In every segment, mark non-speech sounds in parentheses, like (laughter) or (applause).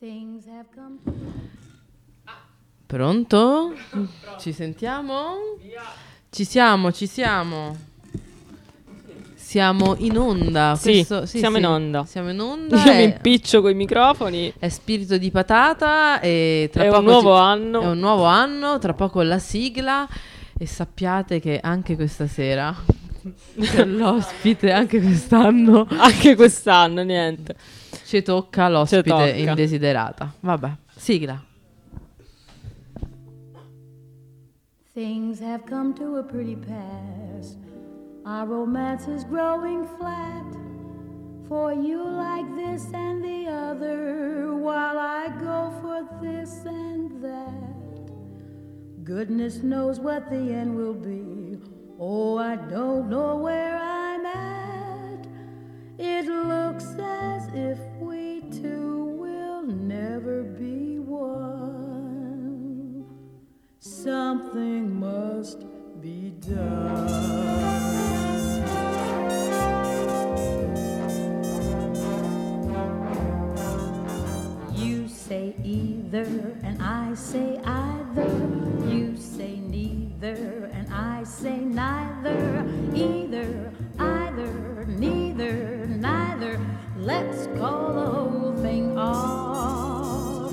Things have come. Pronto? Ci sentiamo? Ci siamo, ci siamo. Siamo in onda. Sì, Questo- siamo in onda. Siamo in onda. Io mi impiccio con i microfoni. è spirito di patata e tra È un poco nuovo ci- anno. È un nuovo anno, tra poco la sigla e sappiate che anche questa sera (laughs) l'ospite, anche quest'anno Anche quest'anno, niente. Ci tocca l'ospite tocca. indesiderata. Vabbè, sigla. Things have come to a pretty pass. Our romance is growing flat. For you like this and the other, while I go for this and that. Goodness knows what the end will be. Oh, I don't know where I'm at. It looks as if we two will never be one. Something must be done. You say either, and I say either. You say neither, and I say neither. Either, either, neither, neither. Let's call the whole thing off.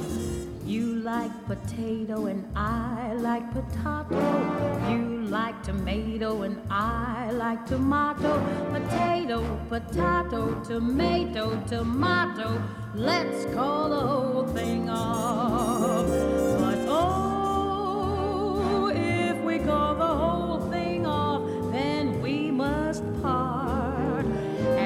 You like potato, and I like potato. You like tomato, and I like tomato. Potato, potato, tomato, tomato. Let's call the whole thing off. But oh, if we call the whole thing off, we must part.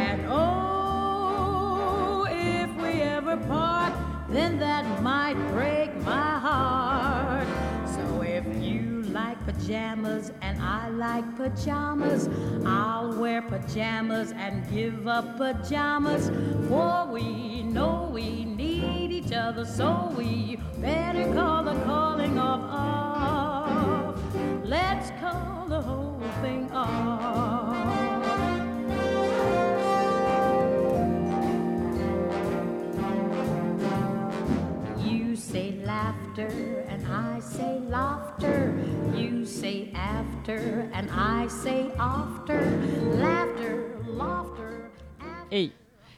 And oh, if we ever part, then that might break my heart. So if you like pajamas and I like pajamas, I'll wear pajamas and give up pajamas. For we know we need each other, so we better call the calling off off. Let's call the whole thing off. Laughter and I say laughter. You say after and I say after. Laughter, laughter. after. Ehi,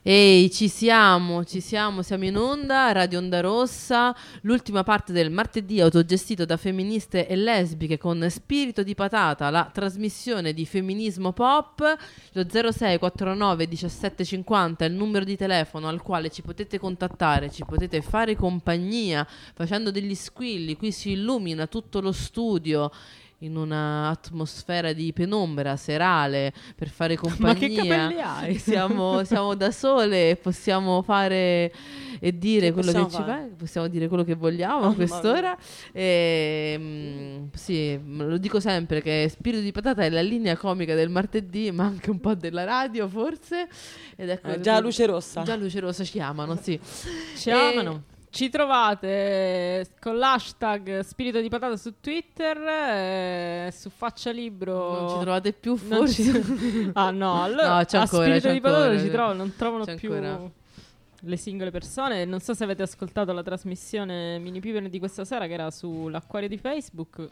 Ehi, ci siamo, ci siamo, siamo in onda, Radio Onda Rossa, l'ultima parte del martedì autogestito da femministe e lesbiche con Spirito di Patata, la trasmissione di femminismo pop, lo 0649 1750 è il numero di telefono al quale ci potete contattare, ci potete fare compagnia facendo degli squilli, qui si illumina tutto lo studio in un'atmosfera di penombra serale per fare compagnia. ma che capelli hai? (laughs) Siamo, siamo da sole e possiamo fare e dire Che quello che ci fare? va, possiamo dire quello che vogliamo a Mamma quest'ora. E, mm, sì, lo dico sempre che Spirito di Patata è la linea comica del martedì, ma anche un po' della radio, forse. Ed ecco Eh, già luce rossa. Già luce rossa ci amano, sì. (laughs) ci E- amano. Ci trovate con l'hashtag Spirito di Patata su Twitter, eh, su Faccia Libro. Non ci trovate più, forse. ci- (laughs) ah no, allora No, c'è a ancora, Spirito c'è di Patata ancora, ci c'è- trovano, non trovano c'è più ancora. le singole persone. Non so se avete ascoltato la trasmissione Mini Piper di questa sera che era sull'acquario di Facebook.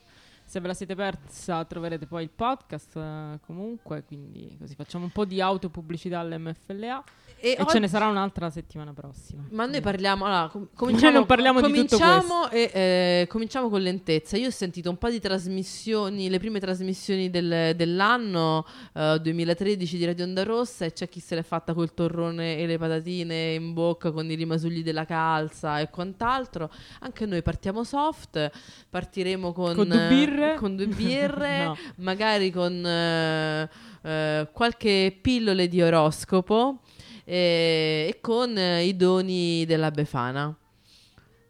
Se ve la siete persa troverete poi il podcast eh, comunque, quindi così facciamo un po' di autopubblicità all'MFLA E e oggi- ce ne sarà un'altra settimana prossima. Ma noi parliamo, allora, com- Noi cominciamo, non parliamo di tutto cominciamo e, eh, cominciamo con lentezza. Io ho sentito un po' di trasmissioni, le prime trasmissioni del- dell'anno eh, 2013 di Radio Onda Rossa e c'è chi se l'è fatta col torrone e le patatine in bocca con i rimasugli della calza e quant'altro. Anche noi partiamo soft, partiremo con, Con due birre? con due birre, (laughs) No. magari con eh, eh, qualche pillole di oroscopo eh, e con eh, i doni della Befana.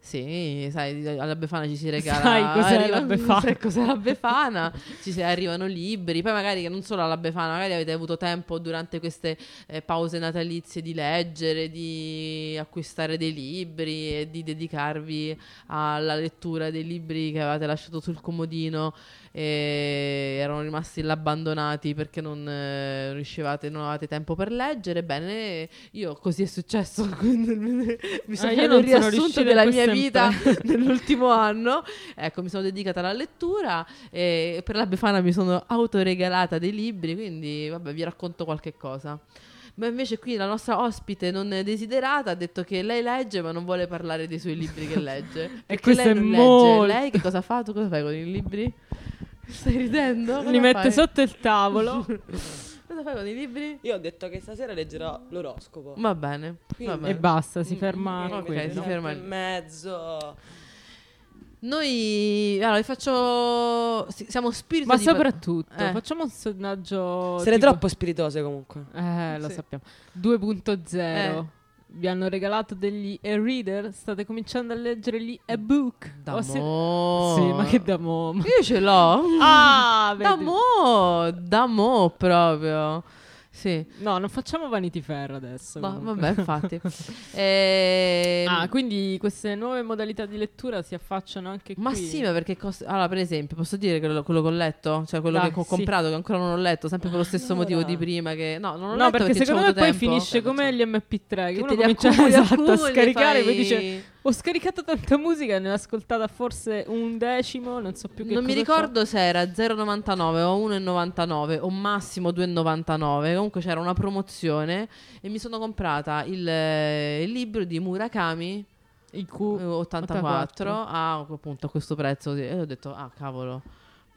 Sì, sai, alla Befana ci si regala. (laughs) Sai cos'è arriva- la (laughs) Befana? sai cos'è la Befana? ci si arrivano libri. Poi magari che non solo alla Befana, magari avete avuto tempo durante queste eh, pause natalizie di leggere, di acquistare dei libri e di dedicarvi alla lettura dei libri che avevate lasciato sul comodino e erano rimasti là abbandonati perché non eh, riuscivate, non avevate tempo per leggere. Bene, io così è successo. (laughs) mi sono Ah, io non sono riassunto della mia questo vita (laughs) nell'ultimo anno. Ecco, mi sono dedicata alla lettura e per la Befana mi sono autoregalata dei libri, quindi vabbè, vi racconto qualche cosa. Ma invece qui la nostra ospite non desiderata ha detto che lei legge ma non vuole parlare dei suoi libri che legge. (laughs) Perché questo lei è non molto- legge. Lei che cosa fa? Tu cosa fai con i libri? Stai ridendo? Cosa Li mette fai? sotto il tavolo. (laughs) Cosa fai con i libri? Io ho detto che stasera leggerò l'oroscopo. Va bene. Va e bene. basta, si Mm, ferma mm, ok, si ferma in mezzo. Noi allora vi faccio si- siamo spirito Ma di pa- soprattutto, Eh. facciamo un sondaggio. Siete tipo- troppo spiritose comunque. Eh, lo Sì. sappiamo. 2.0. Eh. Vi hanno regalato degli e-reader? State cominciando a leggere gli e-book? Da O se-. Sì, ma che da mo. Io ce l'ho. Ah, vedi. mo, da mo proprio. Sì. No, non facciamo Vanity Fair adesso. Ma- comunque. vabbè, infatti. (laughs) Ehm, Ah, quindi queste nuove modalità di lettura si affacciano anche Ma qui. sì, ma perché costa... Allora, per esempio, posso dire quello, quello che ho letto? Cioè, quello Dai, che ho sì. comprato, che ancora non ho letto, sempre per lo stesso allora. motivo di prima che... No, non ho No, letto perché, ho secondo me poi tempo. finisce Eh, come gli MP3 che, Che uno comincia (laughs) esatto, a e scaricare e poi dice ho scaricato tanta musica ne ho ascoltata forse un decimo, non so più che Non mi ricordo se era 0,99 o 1,99 o massimo 2,99. Comunque c'era una promozione e mi sono comprata il, eh, il libro di Murakami il Q eh, 84 a appunto a questo prezzo. E ho detto ah cavolo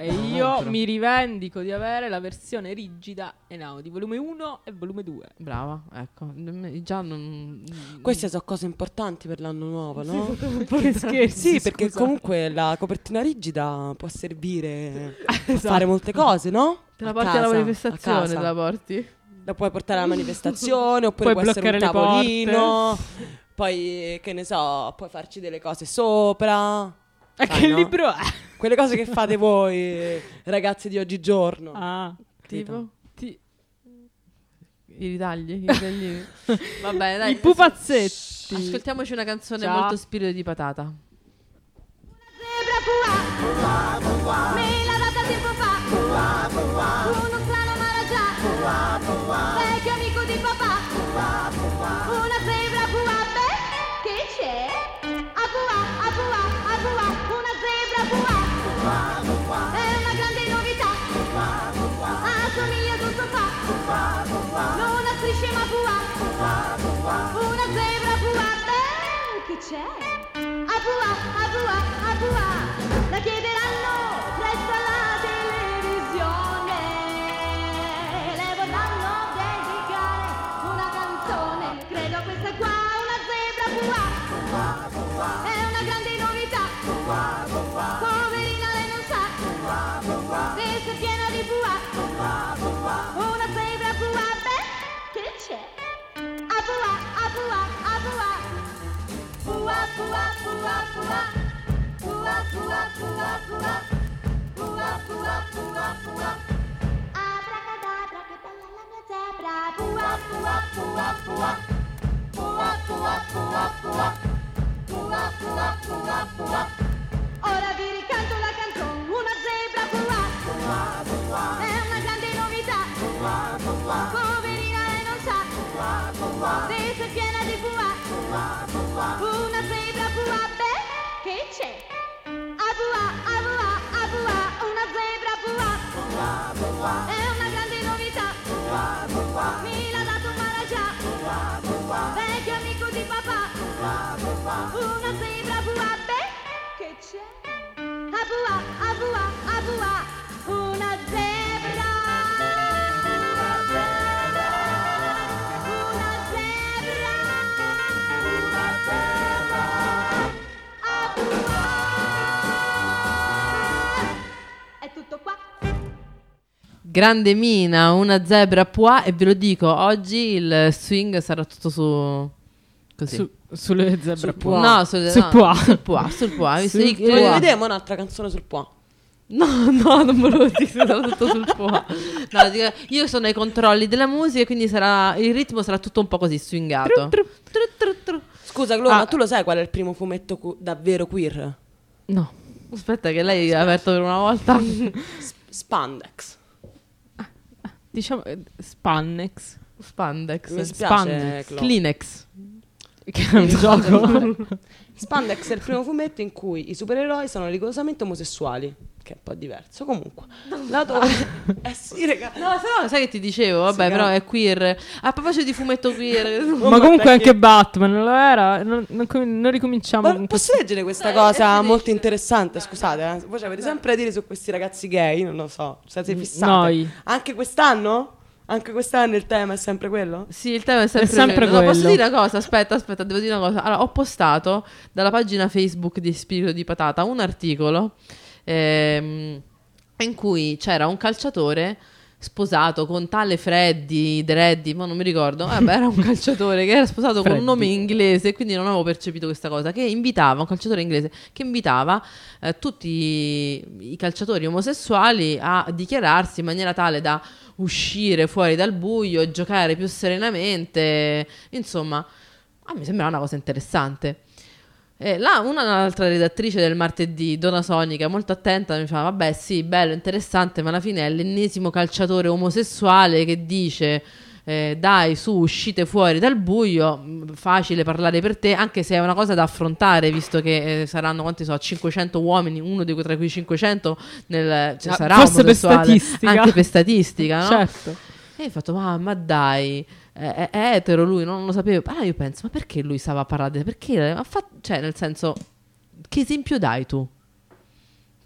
E io Compro. mi rivendico di avere la versione rigida Enaudi, volume 1 e volume 2. brava ecco Mm, già non Queste sono cose importanti per l'anno nuovo, no? che (laughs) scherzi, Sì, perché scusa. comunque la copertina rigida può servire (laughs) a Esatto. fare molte cose, no? te la A porti casa, alla a manifestazione casa. te la porti La puoi portare alla manifestazione (laughs) oppure Puoi può essere un bloccare le tavolino. Poi, che ne so, puoi farci delle cose sopra. Sai, che no? libro è? Quelle cose che fate voi, ragazzi di oggigiorno. Ah, tipo ti- i ritagli i ritagli (laughs) va bene dai i pupazzetti. ascoltiamoci una canzone Ciao. molto spirito di patata Zebra pua, me l'ha data tempo fa. Uno strano maraggià, vecchio amico di papà. Una zebra pua, beh, che c'è? A pua, a pua, È una grande novità. Assomiglia ad un sofà. Non ha strisce ma pua. Una zebra c'è? A pua, a pua, a pua. La chiederanno A pua, a pua, a pua. Pua, pua, pua, pua. Pua, pua, pua, pua. Pua, pua, pua, pua. Abracadabra, che bella la mia zebra. Pua, pua, pua, pua. Pua, pua, pua, pua. Pua, pua, pua, pua. Ora vi ricanto la canzone, una zebra pua. È una grande novità. Poverina e non sa. Se sei piena di pua. Una zebra pua, beh, che c'è? A pua, a pua, a pua, una zebra pua. È una grande novità. Mi l'ha dato un maraggià. Vecchio amico di papà. Una zebra pua, beh, che c'è? A pua, a pua, a pua, grande mina una zebra pua e ve lo dico oggi il swing sarà tutto su Così. Su- sulle zebre Sul Pois. Pois. No, sul, Sul no, Pois. sul Pois, sul Pois. Sul Pois. Vedere un'altra canzone sul Pois. No, no, non volevo dire sarà tutto sul Pois. No, dico, io sono ai controlli della musica, quindi sarà, il ritmo sarà tutto un po' così swingato. Tru, Tru, tru, tru. Scusa, Glo, Ah. ma tu lo sai qual è il primo fumetto cu- davvero queer? No. Aspetta che lei ha aperto per una volta. Spandex. Diciamo eh, Spannex. Spandex. Mi spiace, Spandex. Clo. Kleenex. (laughs) Che è un gioco. (laughs) Spandex è il primo fumetto in cui i supereroi sono rigorosamente omosessuali, che è un po' diverso. Comunque, l'autore... (laughs) eh sì, raga. No, no, sai che ti dicevo? Vabbè, Sì, però è queer. A proposito di fumetto queer. (laughs) Ma ma comunque perché- anche Batman lo era. Non, non non ricominciamo Ma posso questo. leggere questa Dai, cosa molto interessante? Scusate, eh. voi avete sempre a dire su questi ragazzi gay, non lo so, siete fissati. Noi. Anche quest'anno? Anche quest'anno il tema è sempre quello? Sì, il tema è sempre, È sempre quello. No, posso quello. dire una cosa? Aspetta, aspetta, devo dire una cosa. Allora, ho postato dalla pagina Facebook di Spirito di Patata un articolo ehm, in cui c'era un calciatore sposato con tale Freddy, Dreddy, ma non mi ricordo, vabbè era un (laughs) calciatore che era sposato con un nome inglese, quindi non avevo percepito questa cosa, che invitava, un calciatore inglese, che invitava eh, tutti i calciatori omosessuali a dichiararsi in maniera tale da uscire fuori dal buio e giocare più serenamente, insomma, a me sembra una cosa interessante. Eh, là, una un'altra redattrice del martedì, Donna Sonica, molto attenta, mi fa: Vabbè, sì, bello, interessante, ma alla fine è l'ennesimo calciatore omosessuale che dice: eh, Dai, su, uscite fuori dal buio. Facile parlare per te, anche se è una cosa da affrontare, visto che eh, saranno quanti so, 500 uomini, uno di tra quei 500 nel, cioè, Ah, sarà forse per omosessuale, statistica. Anche per statistica, no? (laughs) Certo. E ho fatto, ma, ma dai, è, è- etero lui, non lo sapevo. Allora io penso, ma perché lui stava a parlare? di- Perché? Fatto, cioè, nel senso, che esempio dai tu?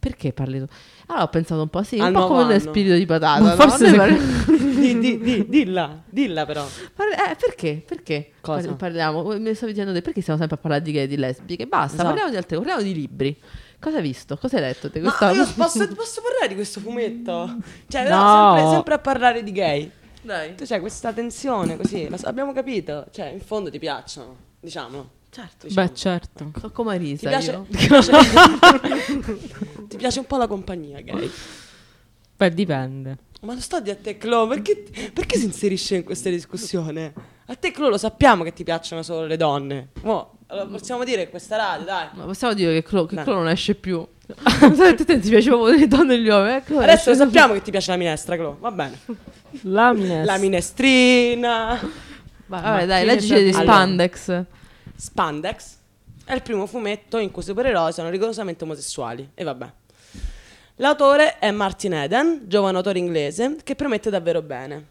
Perché parli tu? Allora ho pensato un po', sì, un po' come nel anno. spirito di patata. Ma no? forse se- parli- (laughs) di, di, di, dilla, dilla però. parli- eh, perché? Perché? Cosa? Parli- Parliamo, mi stavi dicendo te, perché stiamo sempre a parlare di gay e di lesbiche? Basta, Esatto. parliamo di altre cose, parliamo di libri. Cosa hai visto? Cosa hai letto te? Ma Questa- io (laughs) posso, posso parlare di questo fumetto? Cioè, No. no, sempre, sempre a parlare di gay. Dai. Tu c'hai questa tensione così, la- abbiamo capito. Cioè, in fondo ti piacciono, diciamolo. Certo. Beh, certo. Sono come Ti Arisa piace, io. (laughs) ti, piace, ti piace un po' la compagnia gay. Beh, dipende. Ma lo sto a dire a te, Clo, perché, perché si inserisce in questa discussione? A te, Clo, lo sappiamo che ti piacciono solo le donne. Mo, allora, possiamo dire che questa radio, dai. Ma possiamo dire che Clo, che. Clo non esce più. (laughs) Sai, te ti piaceva le donne e gli uomini. eh, Adesso lo sappiamo che ti piace la minestra, Clo. Va bene. La minestra. La minestrina. Vai, vabbè, dai, leggi di? Spandex. Spandex è il primo fumetto in cui i supereroi sono rigorosamente omosessuali. E vabbè. L'autore è Martin Eden, giovane autore inglese, che promette davvero bene.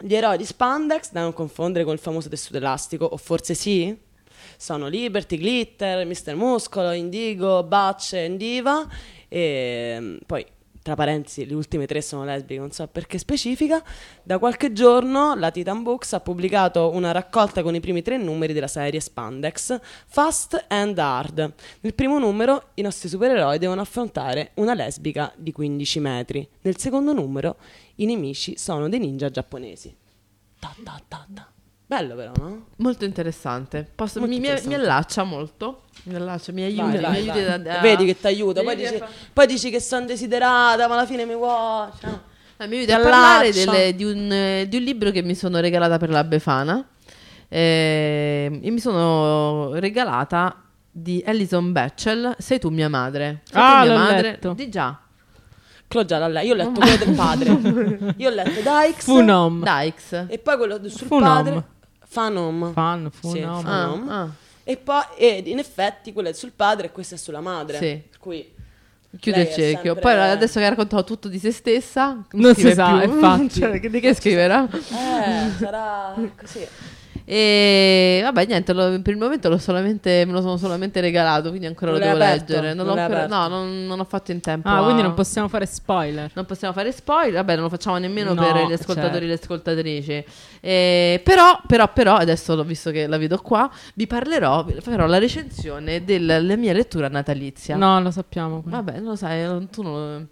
Gli eroi di Spandex, da non confondere con il famoso tessuto elastico, o forse sì, sono Liberty, Glitter, Mr. Muscolo, Indigo, Butch e Diva, e poi, tra parentesi, le ultime tre sono lesbiche, non so perché specifica. Da qualche giorno la Titan Books ha pubblicato una raccolta con i primi tre numeri della serie Spandex, Fast and Hard. Nel primo numero i nostri supereroi devono affrontare una lesbica di 15 metri. Nel secondo numero i nemici sono dei ninja giapponesi. Ta ta ta ta. Bello però, no? Molto interessante. Posso- Molto mi, interessante. mi allaccia molto. Mi allaccia, mi aiuta. Vai, vai, mi aiuti vai. a- a- Vedi che ti aiuta, poi dici, fa- poi dici che sono desiderata, ma alla fine mi vuoi. cioè. Eh, mi aiuti Ti a parlare delle- di, un, eh, di un libro che mi sono regalata per la Befana. Eh, e mi sono regalata di Alison Batchel, Sei tu mia madre. Sei Ah, tu mia l'ho madre? letto. Di già. Già l'ha. Io ho letto quello del padre. Io ho letto Dykes. Funom. Dykes. E poi quello sul Funom. padre. Fanom. Fan, Sì, funom. fa- Ah, ah. E poi, ed in effetti, quello è sul padre e questo è sulla madre. Sì. Per cui Chiude il cerchio. sempre- Poi adesso che ha raccontato tutto di se stessa, Non scrive si sa, più. infatti. (laughs) Cioè, che- di che scriverà? Eh, sarà così. E vabbè, niente, lo- per il momento l'ho solamente, me lo sono solamente regalato, quindi ancora Non lo devo aperto? leggere. Non Non ancora- no, non, non ho fatto in tempo. Ah, a- quindi non possiamo fare spoiler. non possiamo fare spoiler, vabbè, non lo facciamo nemmeno No, per gli ascoltatori certo. e le ascoltatrici. Eh, però, però, però, adesso visto che la vedo qua, vi parlerò, farò la recensione della mia lettura natalizia. No, lo sappiamo. Vabbè, non lo sai, tu non lo...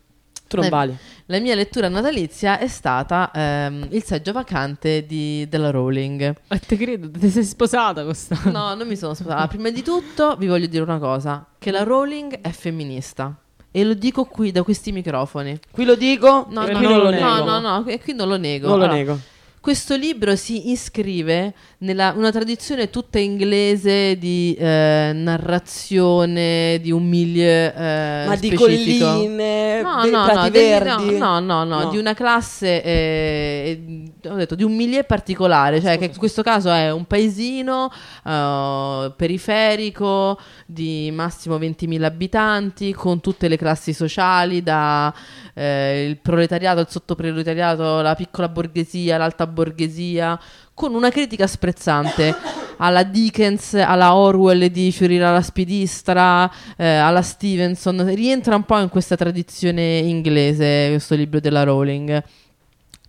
Tu non Eh, vali. La mia lettura natalizia è stata ehm, Il seggio vacante di- della Rowling. E te credo, ti sei sposata quest'anno. No, non mi sono sposata. Prima di tutto vi voglio dire una cosa, che la Rowling è femminista. E lo dico qui da questi microfoni. Qui lo dico No, e no, qui no, non lo no, nego. no, no, e qui non lo nego. Non lo Allora, nego. Questo libro si iscrive nella una tradizione tutta inglese di eh, narrazione, di un milieu eh, Ma di specifico. colline, No, no, no, degli- verdi. no, no, no, No. di una classe, eh, ho detto, di un milieu particolare, cioè che in questo caso è un paesino eh, periferico di massimo 20.000 abitanti, con tutte le classi sociali, da eh, il proletariato, il sottoproletariato, la piccola borghesia, l'alta borghesia, con una critica sprezzante (laughs) alla Dickens, alla Orwell di Fiorire alla spidistra, eh, alla Stevenson. Rientra un po' in questa tradizione inglese questo libro della Rowling.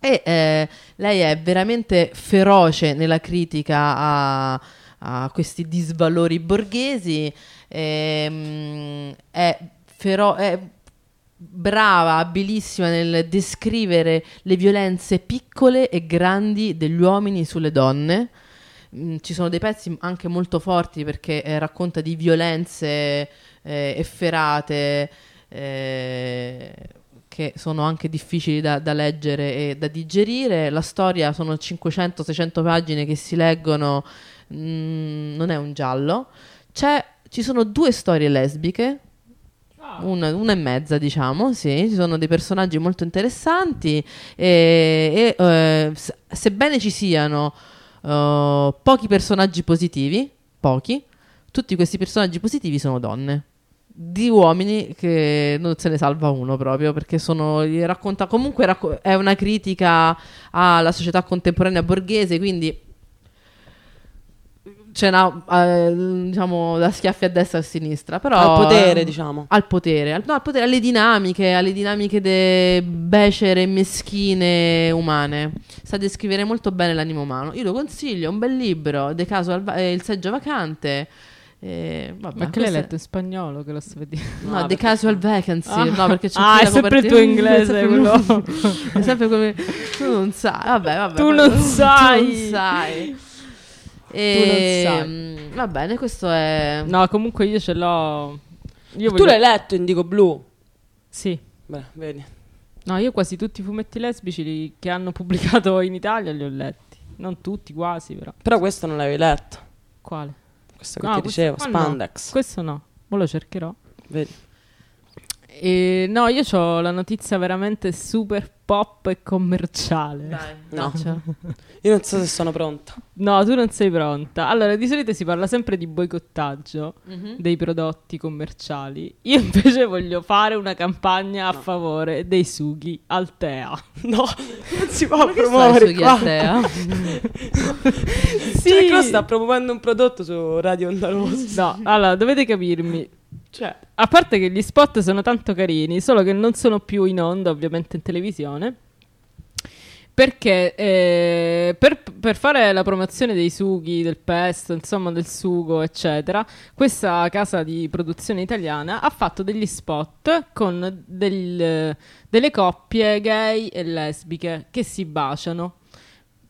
E eh, lei è veramente feroce nella critica a, a questi disvalori borghesi, ehm, è, fero- è brava, abilissima nel descrivere le violenze piccole e grandi degli uomini sulle donne. Mm, ci sono dei pezzi anche molto forti perché eh, racconta di violenze eh, efferate eh, che sono anche difficili da, da leggere e da digerire. La storia sono 500-600 pagine che si leggono, mm, non è un giallo. C'è- ci sono due storie lesbiche, una, una e mezza, diciamo, sì, ci sono dei personaggi molto interessanti e, e, eh, sebbene ci siano eh, pochi personaggi positivi, pochi, tutti questi personaggi positivi sono donne. Di uomini che non se ne salva uno proprio perché sono racconta comunque racco- è una critica alla società contemporanea borghese, quindi c'è una, eh, diciamo da schiaffi a destra e a sinistra, però Al potere, eh, diciamo. al potere, al, no, al potere, alle dinamiche, alle dinamiche de becere e meschine umane. Sa descrivere molto bene l'animo umano. Io lo consiglio, è un bel libro, De caso al eh, il seggio vacante. Eh, vabbè, Ma che l'hai è- letto in spagnolo che lo sto vedendo? No, No, The perché- Casual Vacancy. Ah. No, perché c'è Ah, è sempre il tuo inglese, (laughs) è sempre, quello. è sempre come tu non sai. Vabbè, vabbè. Tu non sai. Tu non sai. E, sai. mm, Va bene, questo è No, comunque io ce l'ho. Io Tu voglio- l'hai letto Indigo Blu? Sì. Beh, vedi. No, io quasi tutti i fumetti lesbici li- che hanno pubblicato (laughs) in Italia li ho letti. Non tutti, quasi, però. Però questo non l'avevi letto. Quale? Questo che No, ti questo dicevo, qua no. Spandex. Questo no. Ora lo cercherò. Vedi. E, no, io ho la notizia veramente super pop e commerciale. Dai, No. daccela. Io non so se sono pronta. No, tu non sei pronta. Allora, di solito si parla sempre di boicottaggio Mhm. dei prodotti commerciali. Io invece voglio fare una campagna a No. favore dei sughi Altea. (laughs) No, non si può Ma promuovere su qua. Ghiattea? (laughs) Sì. Cioè, sta promuovendo un prodotto su Radio Onda Rossa. No, allora, dovete capirmi. Cioè, A parte che gli spot sono tanto carini, solo che non sono più in onda, ovviamente in televisione. Perché eh, per, per fare la promozione dei sughi, del pesto, insomma del sugo, eccetera, questa casa di produzione italiana ha fatto degli spot con del- delle coppie gay e lesbiche che si baciano.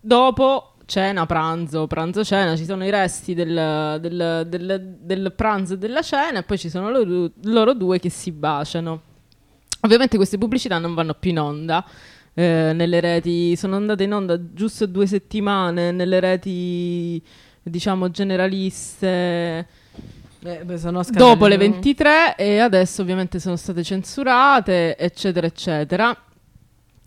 Dopo cena, pranzo, pranzo, cena, ci sono i resti del, del- del- del pranzo e della cena e poi ci sono loro, loro due che si baciano. Ovviamente queste pubblicità non vanno più in onda. eh, nelle reti sono andate in onda giusto due settimane nelle reti diciamo generaliste Eh, beh, dopo le scandali. 23 e adesso ovviamente sono state censurate, eccetera, eccetera.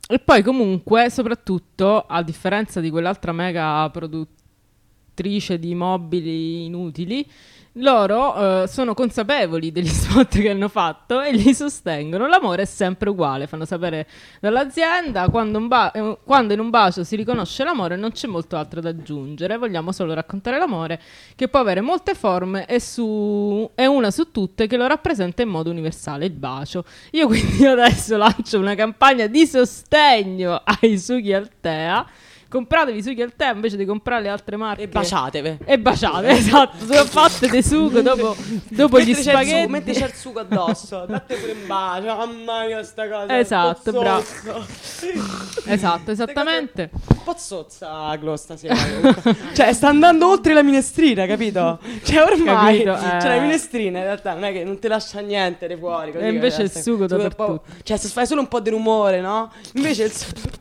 E poi comunque, soprattutto, a differenza di quell'altra mega produttrice di mobili inutili, loro eh, sono consapevoli degli (laughs) spot che hanno fatto e li sostengono. L'amore è sempre uguale, fanno sapere dall'azienda quando, ba- eh, quando in un bacio si riconosce l'amore non c'è molto altro da aggiungere, vogliamo solo raccontare l'amore che può avere molte forme e, su, e una su tutte che lo rappresenta in modo universale, il bacio. Io quindi (laughs) adesso lancio una campagna di sostegno ai sughi Altea compratevi sughi al tè invece di comprare le altre marche. E baciatevi. E baciate, (laughs) esatto. Sono fatte di sugo dopo, dopo gli sugo, spaghetti. Metti c'è il sugo addosso. Date pure un bacio. Mamma mia, sta cosa. Esatto, bravo. (laughs) Esatto, esattamente. Un po' zozza Glo stasera. (laughs) cioè, sta andando oltre la minestrina, capito? Cioè, ormai Capito, eh. Cioè, la minestrina in realtà non è che non ti lascia niente di fuori. così, E invece che il sugo dappertutto. Cioè, se fai solo un po' di rumore, no? Invece il sugo.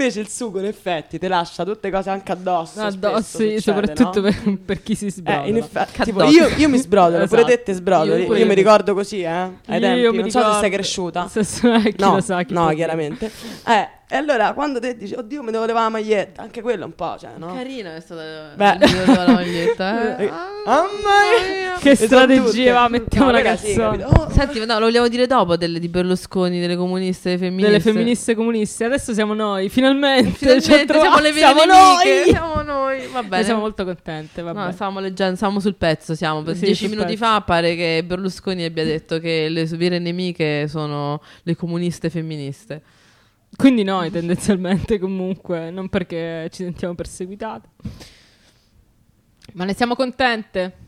Invece il sugo, in effetti, ti lascia tutte cose anche addosso. Addosso, sì, succede, soprattutto no? per, per chi si sbroda. Eh, in effetti, tipo, io, io mi sbrodolo, (laughs) pure Esatto. te te sbrodoli. Io Io, pure. mi ricordo così, eh. Ai Io tempi. mi non so se sei ricordo- cresciuta. Se, se, chi No, lo sa, chi no, chiaramente. Eh, e allora quando te dici, oddio, mi devo levare la maglietta, anche quello un po', cioè, no? Carina è stata Beh. il video della maglietta. Eh, (laughs) Eh. Mamma mia! Che tutte. va, mettiamo No, una sì? Oh, Senti, no, lo vogliamo dire dopo delle di Berlusconi, delle comuniste, delle femministe. Delle femministe comuniste. Adesso siamo noi, finalmente. Finalmente troviamo- siamo le vere siamo nemiche. noi. (laughs) Siamo noi. Va bene. Noi siamo molto contente, vabbè. No, stavamo leggendo, stavamo sul pezzo, siamo. Per Sì, dieci minuti pezzo. fa pare che Berlusconi abbia detto che le sue vere nemiche sono le comuniste femministe. Quindi noi (laughs) tendenzialmente comunque, non perché ci sentiamo perseguitate. Ma ne siamo contente?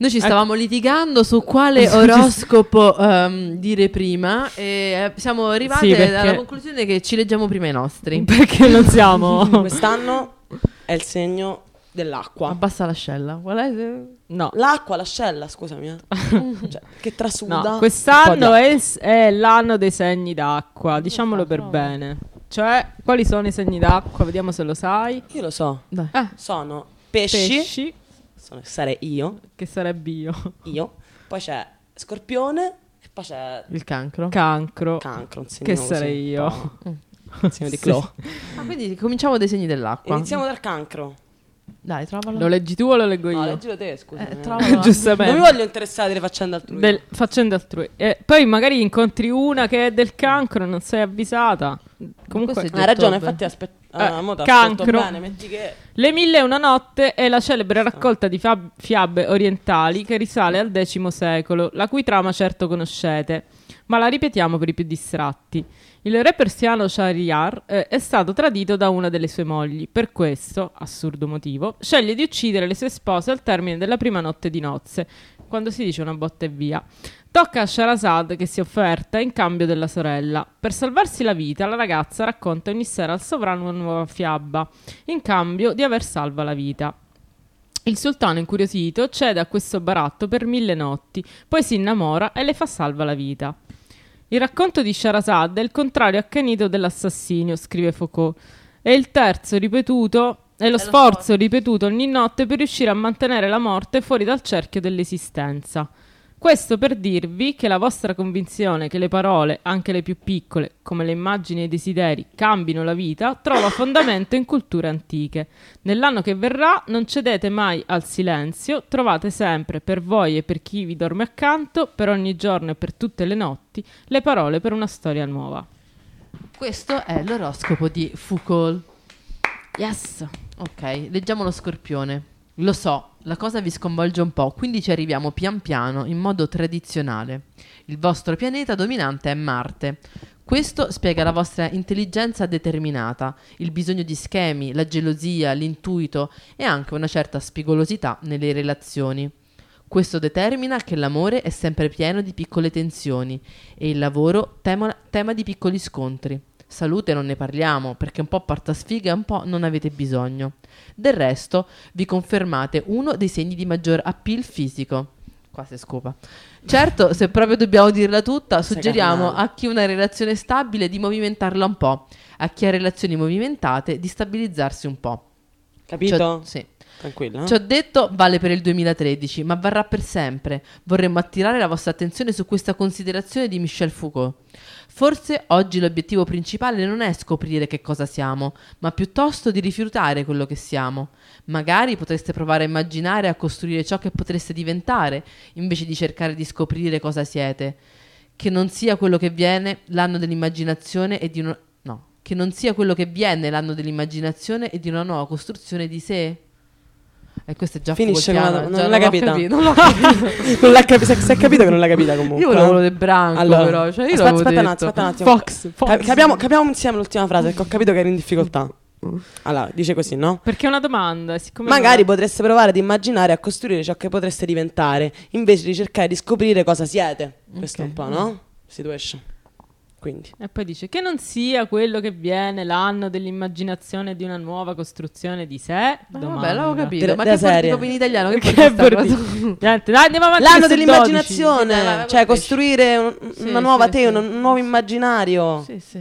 Noi ci Ecco. stavamo litigando su quale (laughs) oroscopo ehm, dire prima e eh, siamo arrivate Sì, perché- alla conclusione che ci leggiamo prima i nostri. (laughs) Perché non siamo... (laughs) Quest'anno è il segno dell'acqua. Abbassa l'ascella. Qual è? No. L'acqua, l'ascella, scusami. eh. Cioè, che trasuda. No, quest'anno è, il- è l'anno dei segni d'acqua, diciamolo per bene. Cioè, quali sono i segni d'acqua? Vediamo se lo sai. Io lo so. Eh, Sono pesci, pesci, sono, sarei io, che sarebbe io. io. Poi c'è scorpione e poi c'è Il cancro. Cancro, cancro, un segno che sarei io. (laughs) un segno di clo. Ah, quindi cominciamo dai segni dell'acqua. Iniziamo dal cancro. Dai, trovalo. Lo leggi tu o lo leggo No, io? leggilo te, scusa. Eh, trovalo. (laughs) Giustamente. Non mi voglio interessare delle faccende altrui. Del- faccende altrui. E poi magari incontri una che è del cancro non sei avvisata. Comunque, Hai ragione, infatti aspetta. Eh, Ah, t'ascolto cancro. bene, che Le Mille e una notte è la celebre raccolta di fab- fiabe orientali che risale al X secolo, la cui trama certo conoscete, ma la ripetiamo per i più distratti. Il re persiano Shahryar eh, è stato tradito da una delle sue mogli, per questo, assurdo motivo, sceglie di uccidere le sue spose al termine della prima notte di nozze, quando si dice una botta e via. Tocca a Sharazad che si è offerta in cambio della sorella. Per salvarsi la vita, la ragazza racconta ogni sera al sovrano una nuova fiaba, in cambio di aver salva la vita. Il sultano, incuriosito, cede a questo baratto per mille notti, poi si innamora e le fa salva la vita. Il racconto di Sharazad è il contrario accanito dell'assassinio, scrive Foucault. È il terzo ripetuto, è lo sforzo ripetuto ogni notte per riuscire a mantenere la morte fuori dal cerchio dell'esistenza. Questo per dirvi che la vostra convinzione che le parole, anche le più piccole, come le immagini e i desideri, cambino la vita, trova (laughs) fondamento in culture antiche. Nell'anno che verrà non cedete mai al silenzio, trovate sempre per voi e per chi vi dorme accanto, per ogni giorno e per tutte le notti, le parole per una storia nuova. Questo è l'oroscopo di Foucault. Yes! Ok, leggiamo lo scorpione. Lo so, la cosa vi sconvolge un po', quindi ci arriviamo pian piano, in modo tradizionale. Il vostro pianeta dominante è Marte. Questo spiega la vostra intelligenza determinata, il bisogno di schemi, la gelosia, l'intuito e anche una certa spigolosità nelle relazioni. Questo determina che l'amore è sempre pieno di piccole tensioni e il lavoro tema, tema di piccoli scontri. Salute non ne parliamo perché un po' porta sfiga e un po' non avete bisogno. Del resto vi confermate uno dei segni di maggior appeal fisico. Qua si scopa. Certo, se proprio dobbiamo dirla tutta, suggeriamo a chi una relazione stabile di movimentarla un po', a chi ha relazioni movimentate di stabilizzarsi un po'. Capito? Ci ho- sì. Tranquilla. eh? Ci ho detto vale per il 2013, ma varrà per sempre. Vorremmo attirare la vostra attenzione su questa considerazione di Michel Foucault. Forse oggi l'obiettivo principale non è scoprire che cosa siamo, ma piuttosto di rifiutare quello che siamo. Magari potreste provare a immaginare e a costruire ciò che potreste diventare, invece di cercare di scoprire cosa siete. Che non sia quello che viene l'anno dell'immaginazione e di uno... no, che non sia quello che viene l'anno dell'immaginazione e di una nuova costruzione di sé. E questo è già Finisce una- già non l'ha capita. capito, non non l'ha capi- si è- capito che non l'ha capita comunque. Io volevo del branco, Allora, però. Cioè, io aspetta, aspetta un attimo, aspetta un attimo. Fox, Fox. Ca- capiamo, capiamo insieme l'ultima frase perché ho capito che eri in difficoltà. Allora, dice così, no? Perché è una domanda, siccome Magari non- potreste provare ad immaginare e a costruire ciò che potreste diventare, invece di cercare di scoprire cosa siete. Questo Ok. è un po', no? Situation. Quindi. E poi dice che non sia quello che viene l'anno dell'immaginazione di una nuova costruzione di sé. Ma Domanda. vabbè, l'avevo capito. Della- ma della che serie. in italiano? Che (laughs) Che? Niente, dai, andiamo avanti. L'anno dell'immaginazione, Sì, cioè costruire un- Sì, una nuova sì, te, sì. un, un nuovo immaginario. Sì, sì.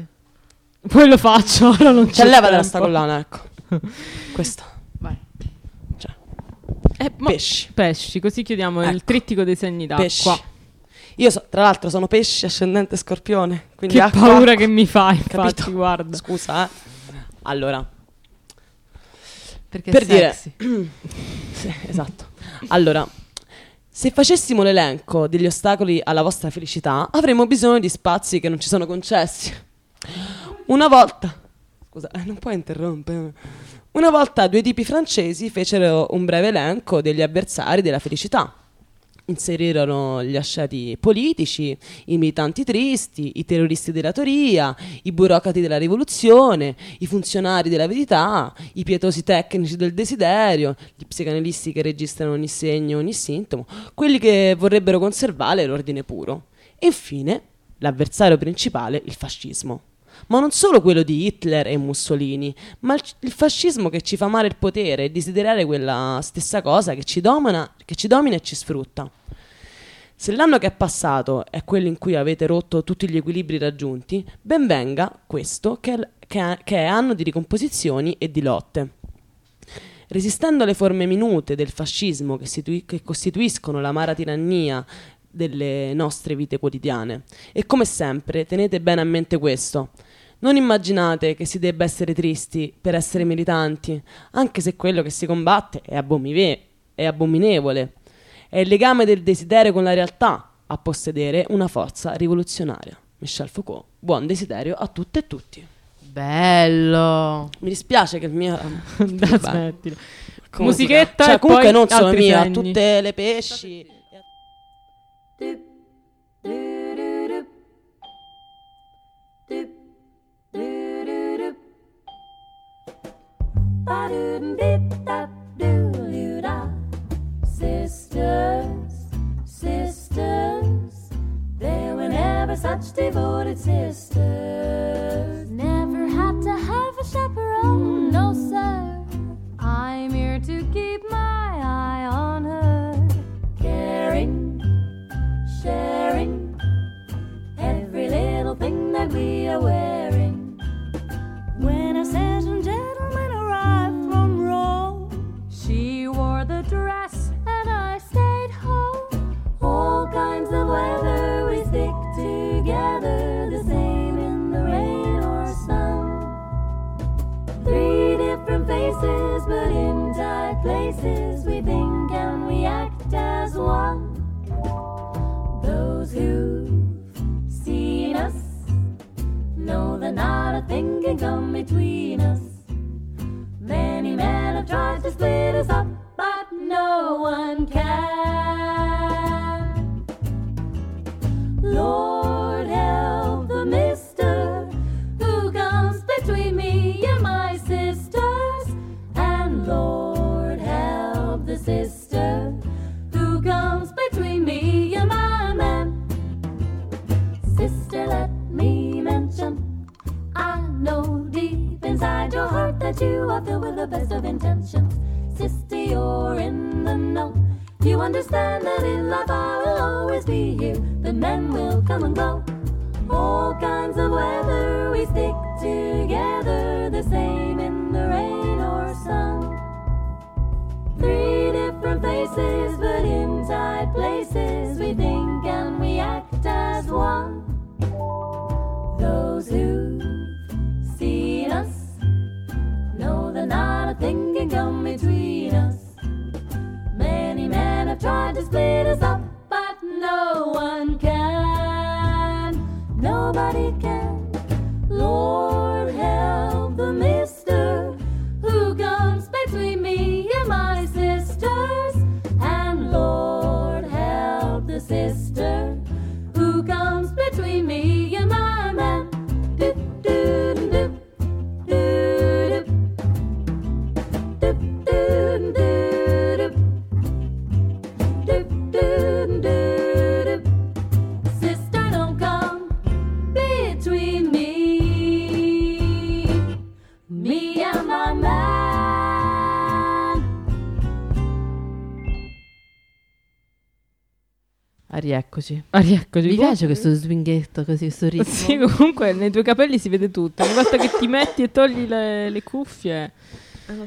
12. Poi lo faccio, (laughs) ora non c'è Cioè, leva tempo. sta collana, ecco. (laughs) Questo. Vai. Cioè, Eh, pesci. Pesci, così chiudiamo il Ecco. trittico dei segni d'acqua. Pesci. Io so- tra l'altro sono pesci ascendente scorpione, quindi Che acqua, paura acqua. che mi fai, (laughs) infatti, Capito? guarda. Scusa, eh. Allora, Perché Per dire- sexy. (clears throat) Sì, esatto. Allora, se facessimo l'elenco degli ostacoli alla vostra felicità, avremmo bisogno di spazi che non ci sono concessi. Una volta, scusa, eh, non puoi interrompere. Una volta due tipi francesi fecero un breve elenco degli avversari della felicità. Inserirono gli asceti politici, i militanti tristi, i terroristi della teoria, i burocrati della rivoluzione, i funzionari della verità, i pietosi tecnici del desiderio, gli psicanalisti che registrano ogni segno, ogni sintomo, quelli che vorrebbero conservare l'ordine puro. E infine, l'avversario principale, il fascismo. Ma non solo quello di Hitler e Mussolini, ma il, il fascismo che ci fa amare il potere e desiderare quella stessa cosa che ci domina, che ci domina e ci sfrutta. Se l'anno che è passato è quello in cui avete rotto tutti gli equilibri raggiunti, ben venga questo che è, che è- anno di ricomposizioni e di lotte. Resistendo alle forme minute del fascismo che, situi- che costituiscono l'amara tirannia delle nostre vite quotidiane. E come sempre, tenete bene a mente questo. Non immaginate che si debba essere tristi per essere militanti, anche se quello che si combatte è, abomive- è abominevole. È il legame del desiderio con la realtà a possedere una forza rivoluzionaria. Michel Foucault, buon desiderio a tutte e tutti. Bello. Mi dispiace che il mio... (laughs) Smettila. Comunque- Musichetta cioè, e comunque poi non solo mia, a segni. tutte le pesci. Sisters, sisters, they were never such devoted sisters. Never had to have a chaperone, no sir. I'm here to keep my eye on her. Caring, sharing, every little thing that we are wearing. When a certain we stick together, the same in the rain or sun. Three different faces, but in tight places, we think and we act as one. Those who've rieccoci. Ah, rieccoci. Mi Comunque- piace questo swinghetto così, questo ritmo. (laughs) Sì, comunque nei tuoi capelli si vede tutto. Ogni volta che ti metti e togli le, le cuffie.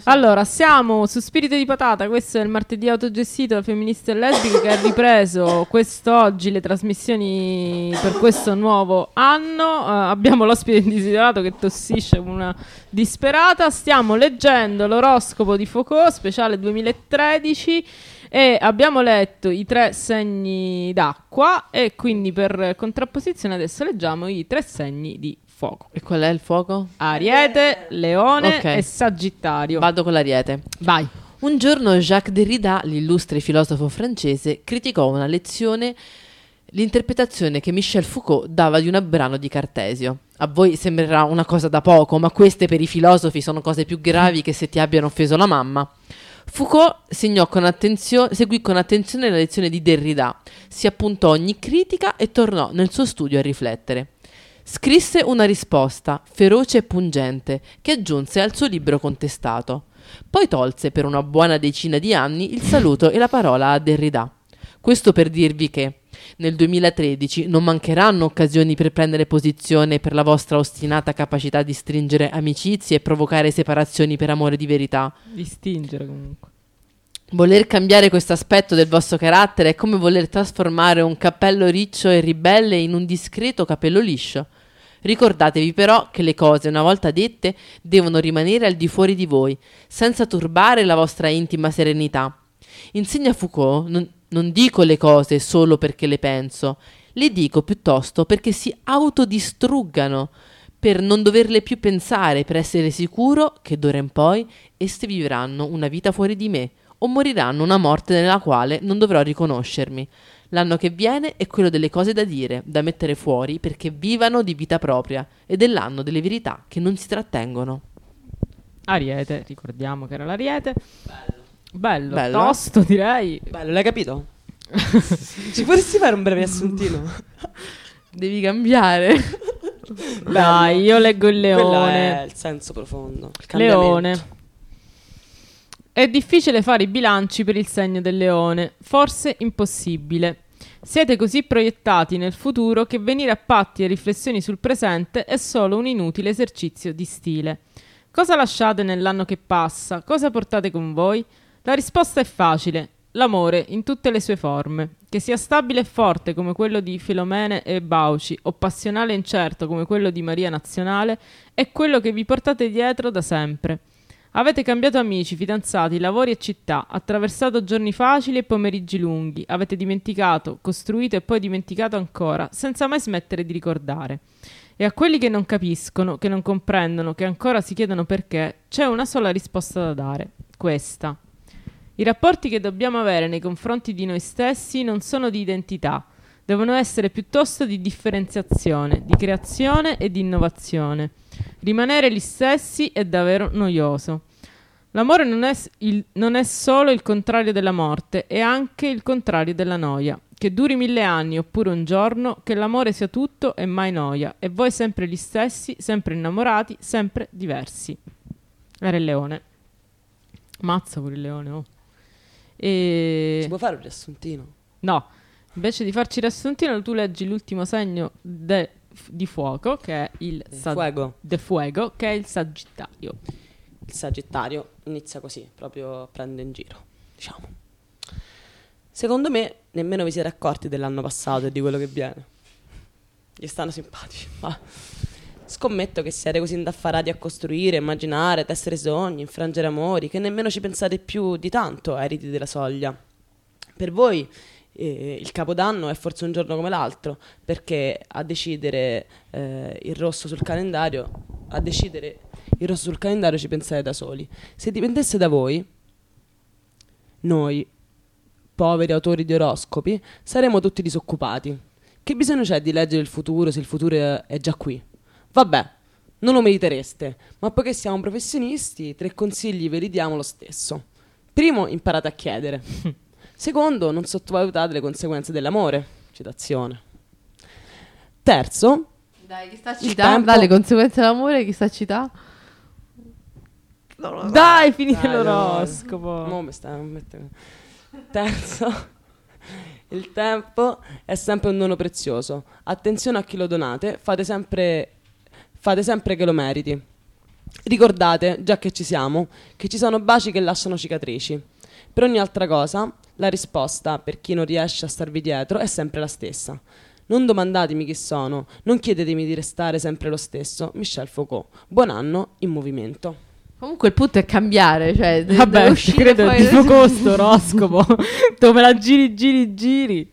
Allora, siamo su Spirito di Patata. Questo è il martedì autogestito da femministe e lesbiche che ha ripreso quest'oggi le trasmissioni per questo nuovo anno. Eh, abbiamo l'ospite indesiderato che tossisce una disperata. Stiamo leggendo l'oroscopo di Foucault, speciale 2013. E abbiamo letto i tre segni d'acqua e quindi per contrapposizione adesso leggiamo i tre segni di fuoco. E qual è il fuoco? Ariete, Leone Ok. e Sagittario. Vado con l'ariete. Vai. Un giorno Jacques Derrida, l'illustre filosofo francese, criticò una lezione l'interpretazione che Michel Foucault dava di un brano di Cartesio. A voi sembrerà una cosa da poco, ma queste per i filosofi sono cose più gravi che se ti abbiano offeso la mamma. Foucault con attenzio- seguì con attenzione la lezione di Derrida, si appuntò ogni critica e tornò nel suo studio a riflettere. Scrisse una risposta, feroce e pungente, che aggiunse al suo libro contestato. Poi tolse per una buona decina di anni il saluto e la parola a Derrida. Questo per dirvi che nel 2013 non mancheranno occasioni per prendere posizione per la vostra ostinata capacità di stringere amicizie e provocare separazioni per amore di verità. Distingere comunque. Voler cambiare questo aspetto del vostro carattere è come voler trasformare un cappello riccio e ribelle in un discreto capello liscio. Ricordatevi però che le cose, una volta dette, devono rimanere al di fuori di voi, senza turbare la vostra intima serenità. Insegna Foucault, non, non dico le cose solo perché le penso, le dico piuttosto perché si autodistruggano, per non doverle più pensare, per essere sicuro che d'ora in poi esse vivranno una vita fuori di me, o moriranno una morte nella quale non dovrò riconoscermi. L'anno che viene è quello delle cose da dire, da mettere fuori, perché vivano di vita propria, ed è l'anno delle verità che non si trattengono. Ariete, ricordiamo che era l'Ariete. Bello. Bello. tosto direi. Bello, l'hai capito? (laughs) Ci vorresti fare un breve riassuntino? (laughs) Devi cambiare. (laughs) Dai, io leggo il Quello leone. è il senso profondo. Il cambiamento. Leone. È difficile fare i bilanci per il segno del leone, forse impossibile. Siete così proiettati nel futuro che venire a patti e riflessioni sul presente è solo un inutile esercizio di stile. Cosa lasciate nell'anno che passa? Cosa portate con voi? La risposta è facile. L'amore in tutte le sue forme, che sia stabile e forte come quello di Filomene e Bauci o passionale e incerto come quello di Maria Nazionale, è quello che vi portate dietro da sempre. Avete cambiato amici, fidanzati, lavori e città, attraversato giorni facili e pomeriggi lunghi, avete dimenticato, costruito e poi dimenticato ancora, senza mai smettere di ricordare. E a quelli che non capiscono, che non comprendono, che ancora si chiedono perché, c'è una sola risposta da dare, questa. I rapporti che dobbiamo avere nei confronti di noi stessi non sono di identità, devono essere piuttosto di differenziazione, di creazione e di innovazione. Rimanere gli stessi è davvero noioso. L'amore non è, il- non è solo il contrario della morte, è anche il contrario della noia. Che duri mille anni oppure un giorno, che l'amore sia tutto e mai noia, e voi sempre gli stessi, sempre innamorati, sempre diversi. Era il leone. Mazza pure il leone, oh. E... Si può fare un riassuntino? No, invece di farci il riassuntino, tu leggi l'ultimo segno de- di fuoco, che è il Il sag- fuego. de fuego, che è il Sagittario. Il Sagittario inizia così, proprio prende in giro, diciamo. Secondo me nemmeno vi siete accorti dell'anno passato e di quello che viene. Gli stanno simpatici, ma scommetto che siete così indaffarati a costruire, immaginare, tessere sogni, infrangere amori, che nemmeno ci pensate più di tanto ai riti della soglia. Per voi eh, il capodanno è forse un giorno come l'altro, perché a decidere eh, il rosso sul calendario, a decidere il rosso sul calendario ci pensate da soli. Se dipendesse da voi, noi, poveri autori di oroscopi, saremmo tutti disoccupati. Che bisogno c'è di leggere il futuro se il futuro è, è già qui? Vabbè, non lo meritereste, ma poiché siamo professionisti, tre consigli ve li diamo lo stesso. Primo, imparate a chiedere. (laughs) Secondo, non sottovalutate le conseguenze dell'amore. Citazione. Terzo, Dai, chi sta citare? tempo- le conseguenze dell'amore, chi sta a citare? Dai, finite Dai, l'oroscopo. Mo mi stai a mettere- Terzo, (laughs) il tempo è sempre un dono prezioso. Attenzione a chi lo donate, fate sempre, fate sempre che lo meriti. Ricordate, già che ci siamo, che ci sono baci che lasciano cicatrici. Per ogni altra cosa, la risposta, per chi non riesce a starvi dietro, è sempre la stessa. Non domandatemi chi sono, non chiedetemi di restare sempre lo stesso. Michel Foucault. Buon anno in movimento. Comunque il punto è cambiare, cioè (laughs) de- Vabbè, credo fuori da- questo oroscopo. (laughs) Dove la giri, giri, giri.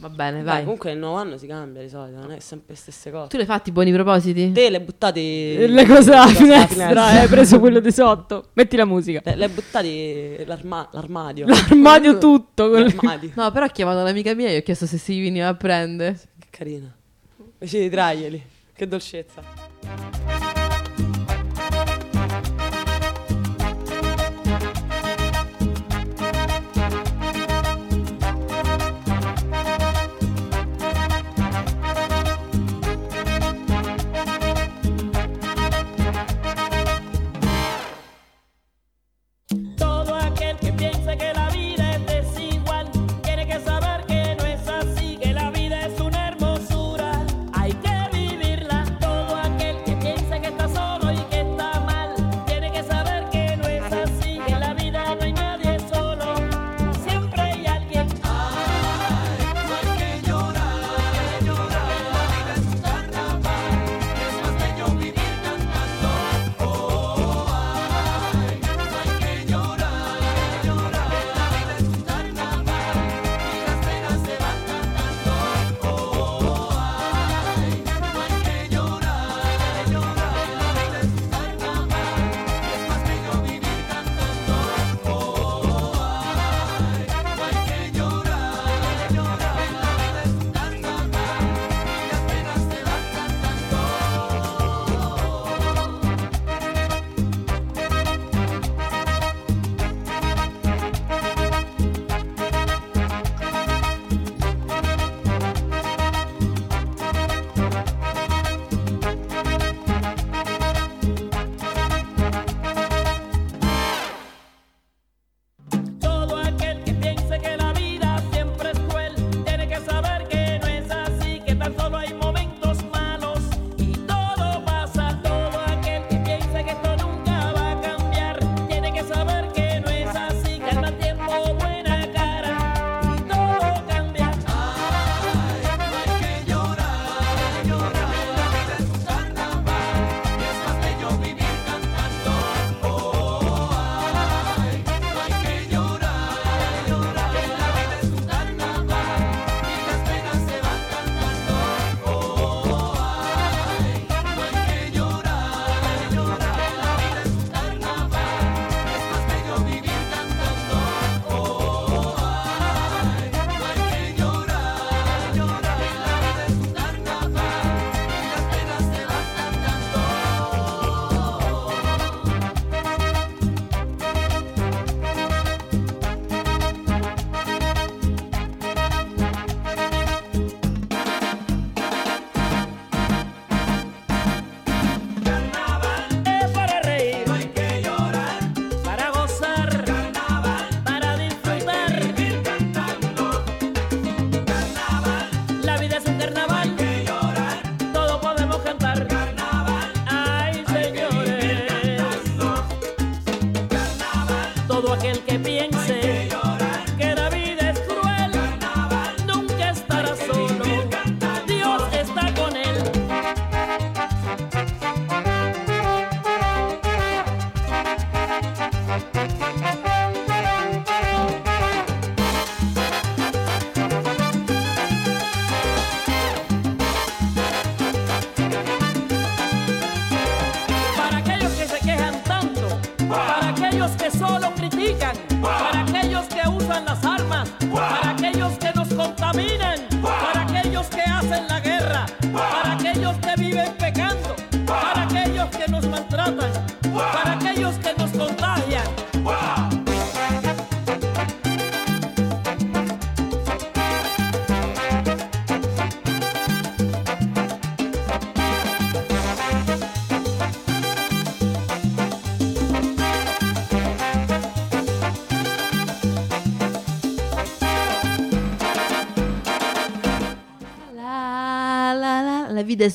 Va bene, vai. comunque il nuovo anno si cambia di solito, non è sempre le stesse cose. Tu le hai fatti i buoni propositi? Te le buttati Le cose alla le cose alla finestra, hai preso quello di sotto. Metti la musica. Le, le buttati l'arma- l'armadio. L'armadio tutto. con- L'armadio. No, però ho chiamato un'amica mia e gli ho chiesto se si veniva a prendere. Che carina. Invece di traglieli. Che dolcezza.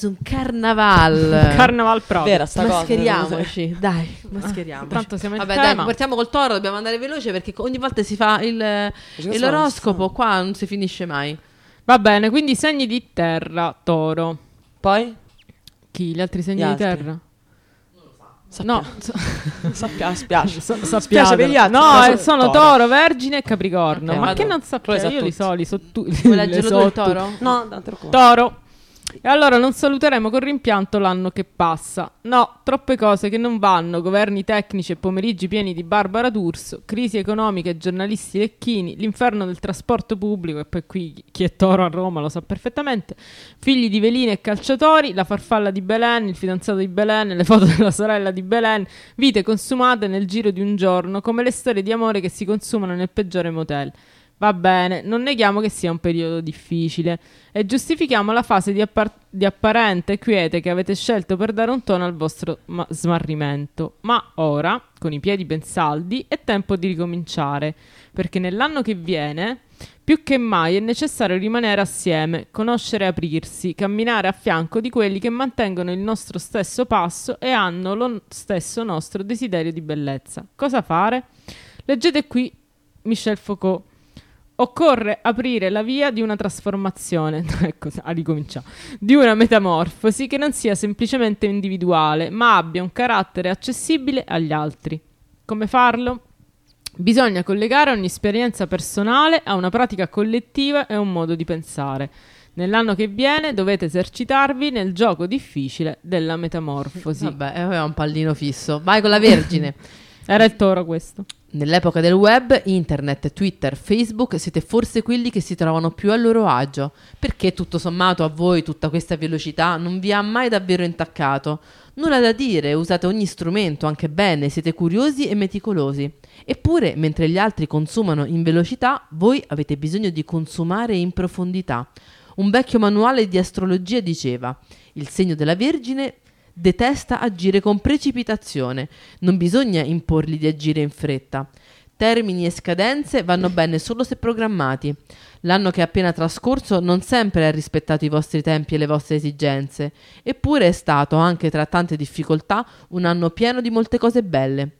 È un carnaval. (laughs) Carnaval proprio. Vera sta cosa. Mascheriamoci, dai, mascheriamoci. Tanto siamo in Vabbè, tema. dai, partiamo col toro, dobbiamo andare veloce perché ogni volta si fa il, l'oroscopo, qua non si finisce mai. Va bene, quindi segni di terra, toro. Poi? Chi? Gli altri segni Gli di altri. terra? Sappiamo. No, so- (laughs) Sappia, spiace. so- Spiace per gli altri. No, eh, sono toro, vergine e capricorno. Ok, Ma vado. che non sappiamo? Io li so, li so tu- Vuoi le leggerlo so tu il toro? No, racconto. Toro. E allora non saluteremo con rimpianto l'anno che passa. No, troppe cose che non vanno, governi tecnici e pomeriggi pieni di Barbara D'Urso, crisi economiche e giornalisti lecchini, l'inferno del trasporto pubblico, e poi qui chi è toro a Roma lo sa perfettamente, figli di veline e calciatori, la farfalla di Belen, il fidanzato di Belen, le foto (laughs) della sorella di Belen, vite consumate nel giro di un giorno, come le storie di amore che si consumano nel peggiore motel. Va bene, non neghiamo che sia un periodo difficile e giustifichiamo la fase di, appar- di apparente quiete che avete scelto per dare un tono al vostro ma- smarrimento. Ma ora, con i piedi ben saldi, è tempo di ricominciare, perché nell'anno che viene, più che mai è necessario rimanere assieme, conoscere e aprirsi, camminare a fianco di quelli che mantengono il nostro stesso passo e hanno lo stesso nostro desiderio di bellezza. Cosa fare? Leggete qui Michel Foucault. Occorre aprire la via di una trasformazione, (laughs) ecco, a ricominciare, di una metamorfosi che non sia semplicemente individuale, ma abbia un carattere accessibile agli altri. Come farlo? Bisogna collegare ogni esperienza personale a una pratica collettiva e a un modo di pensare. Nell'anno che viene dovete esercitarvi nel gioco difficile della metamorfosi. Vabbè, aveva un pallino fisso. Vai con la Vergine. (laughs) Era il toro questo. Nell'epoca del web, internet, Twitter, Facebook, siete forse quelli che si trovano più a loro agio. Perché tutto sommato a voi tutta questa velocità non vi ha mai davvero intaccato? Nulla da dire, usate ogni strumento anche bene, siete curiosi e meticolosi. Eppure, mentre gli altri consumano in velocità, voi avete bisogno di consumare in profondità. Un vecchio manuale di astrologia diceva: il segno della Vergine detesta agire con precipitazione, non bisogna imporgli di agire in fretta. Termini e scadenze vanno bene solo se programmati. L'anno che è appena trascorso non sempre ha rispettato i vostri tempi e le vostre esigenze, eppure è stato, anche tra tante difficoltà, un anno pieno di molte cose belle.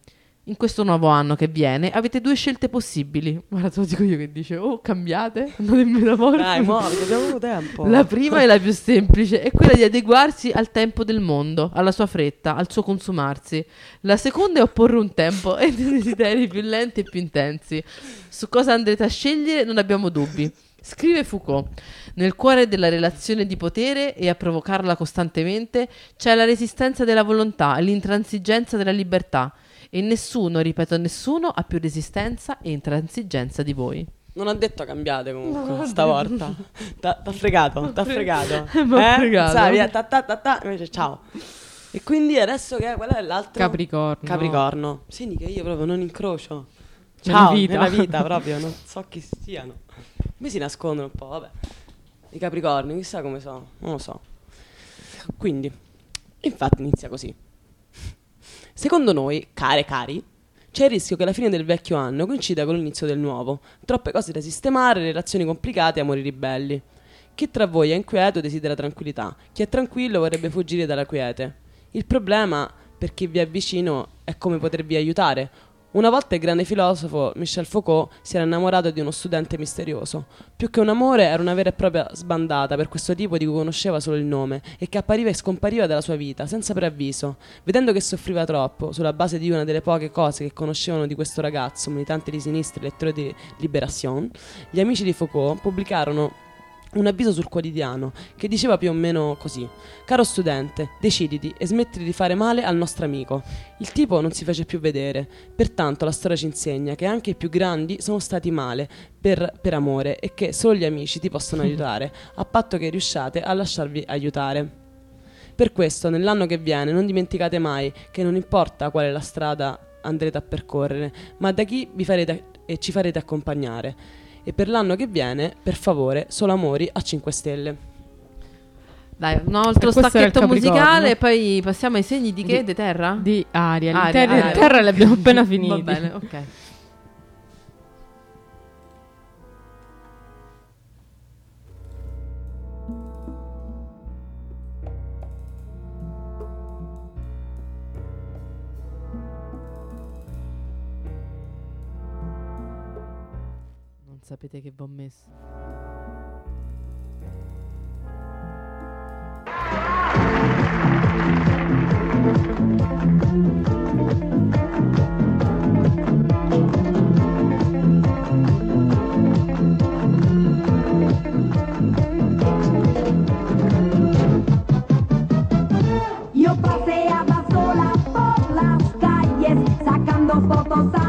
In questo nuovo anno che viene avete due scelte possibili. (laughs) Guarda, te lo dico io che dice, oh, cambiate, (laughs) andate in metamorfosi. Dai, muoviti, abbiamo avuto tempo. La prima è la più semplice, è quella di adeguarsi al tempo del mondo, alla sua fretta, al suo consumarsi. La seconda è opporre un tempo (laughs) e dei desideri più lenti e più intensi. Su cosa andrete a scegliere non abbiamo dubbi. Scrive Foucault, nel cuore della relazione di potere e a provocarla costantemente c'è la resistenza della volontà e l'intransigenza della libertà. E nessuno, ripeto nessuno, ha più resistenza e intransigenza di voi. Non ho detto cambiate comunque stavolta. T'ha t'ha fregato, t'ha fregato. (laughs) M'ha eh? fregato. Sai, via, ta, ta, ta, ta, invece ciao. E quindi adesso che qual è l'altro? Capricorno. Capricorno. Segni che io proprio non incrocio. Nella Ciao, vita. nella vita (laughs) proprio, non so chi siano. Mi si nascondono un po', vabbè. I Capricorni, chissà come sono, non lo so. Quindi, infatti inizia così. Secondo noi, care cari, c'è il rischio che la fine del vecchio anno coincida con l'inizio del nuovo. Troppe cose da sistemare, relazioni complicate, amori ribelli. Chi tra voi è inquieto desidera tranquillità, chi è tranquillo vorrebbe fuggire dalla quiete. Il problema per chi vi è vicino è come potervi aiutare. Una volta il grande filosofo Michel Foucault si era innamorato di uno studente misterioso. Più che un amore era una vera e propria sbandata per questo tipo di cui conosceva solo il nome e che appariva e scompariva dalla sua vita senza preavviso. Vedendo che soffriva troppo, sulla base di una delle poche cose che conoscevano di questo ragazzo, militante di sinistra e lettore di Libération, gli amici di Foucault pubblicarono un avviso sul quotidiano che diceva più o meno così: Caro studente, deciditi e smetti di fare male al nostro amico. Il tipo non si fece più vedere, pertanto la storia ci insegna che anche i più grandi sono stati male per, per amore e che solo gli amici ti possono (laughs) aiutare, a patto che riusciate a lasciarvi aiutare. Per questo, nell'anno che viene, non dimenticate mai che non importa qual è la strada andrete a percorrere, ma da chi vi farete e ci farete accompagnare. E per l'anno che viene, per favore, solo amori a 5 stelle. Dai, un altro E il stacchetto musicale e poi passiamo ai segni di che? Di- De terra? Di aria. Aria, aria. terra le abbiamo appena finiti. Va bene, ok. Sapete che vi ho messo. Yo paseaba sola por las calles, sacando fotos a.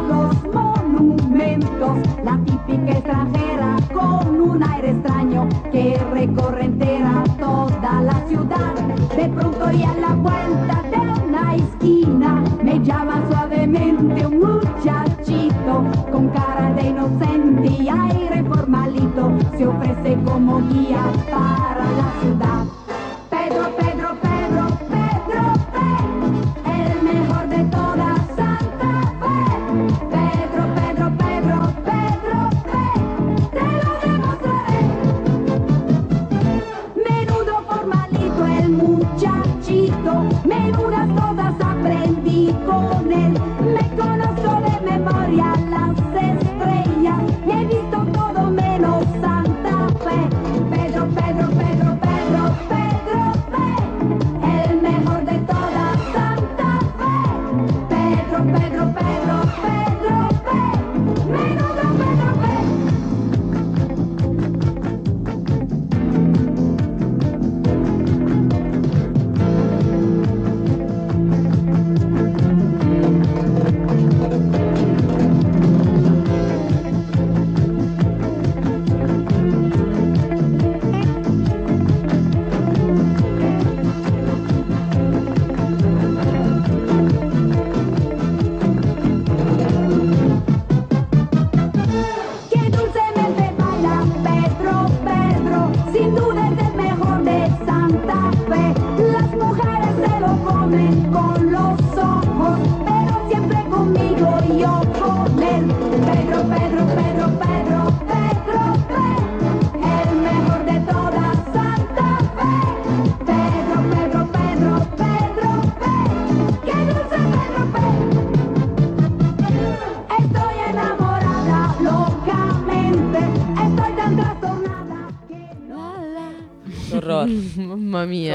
La típica extranjera con un aire extraño que recorre entera toda la ciudad. De pronto y a la vuelta de una esquina me llama suavemente un muchachito con cara de inocente y aire formalito. Se ofrece como guía para la ciudad. Pedro,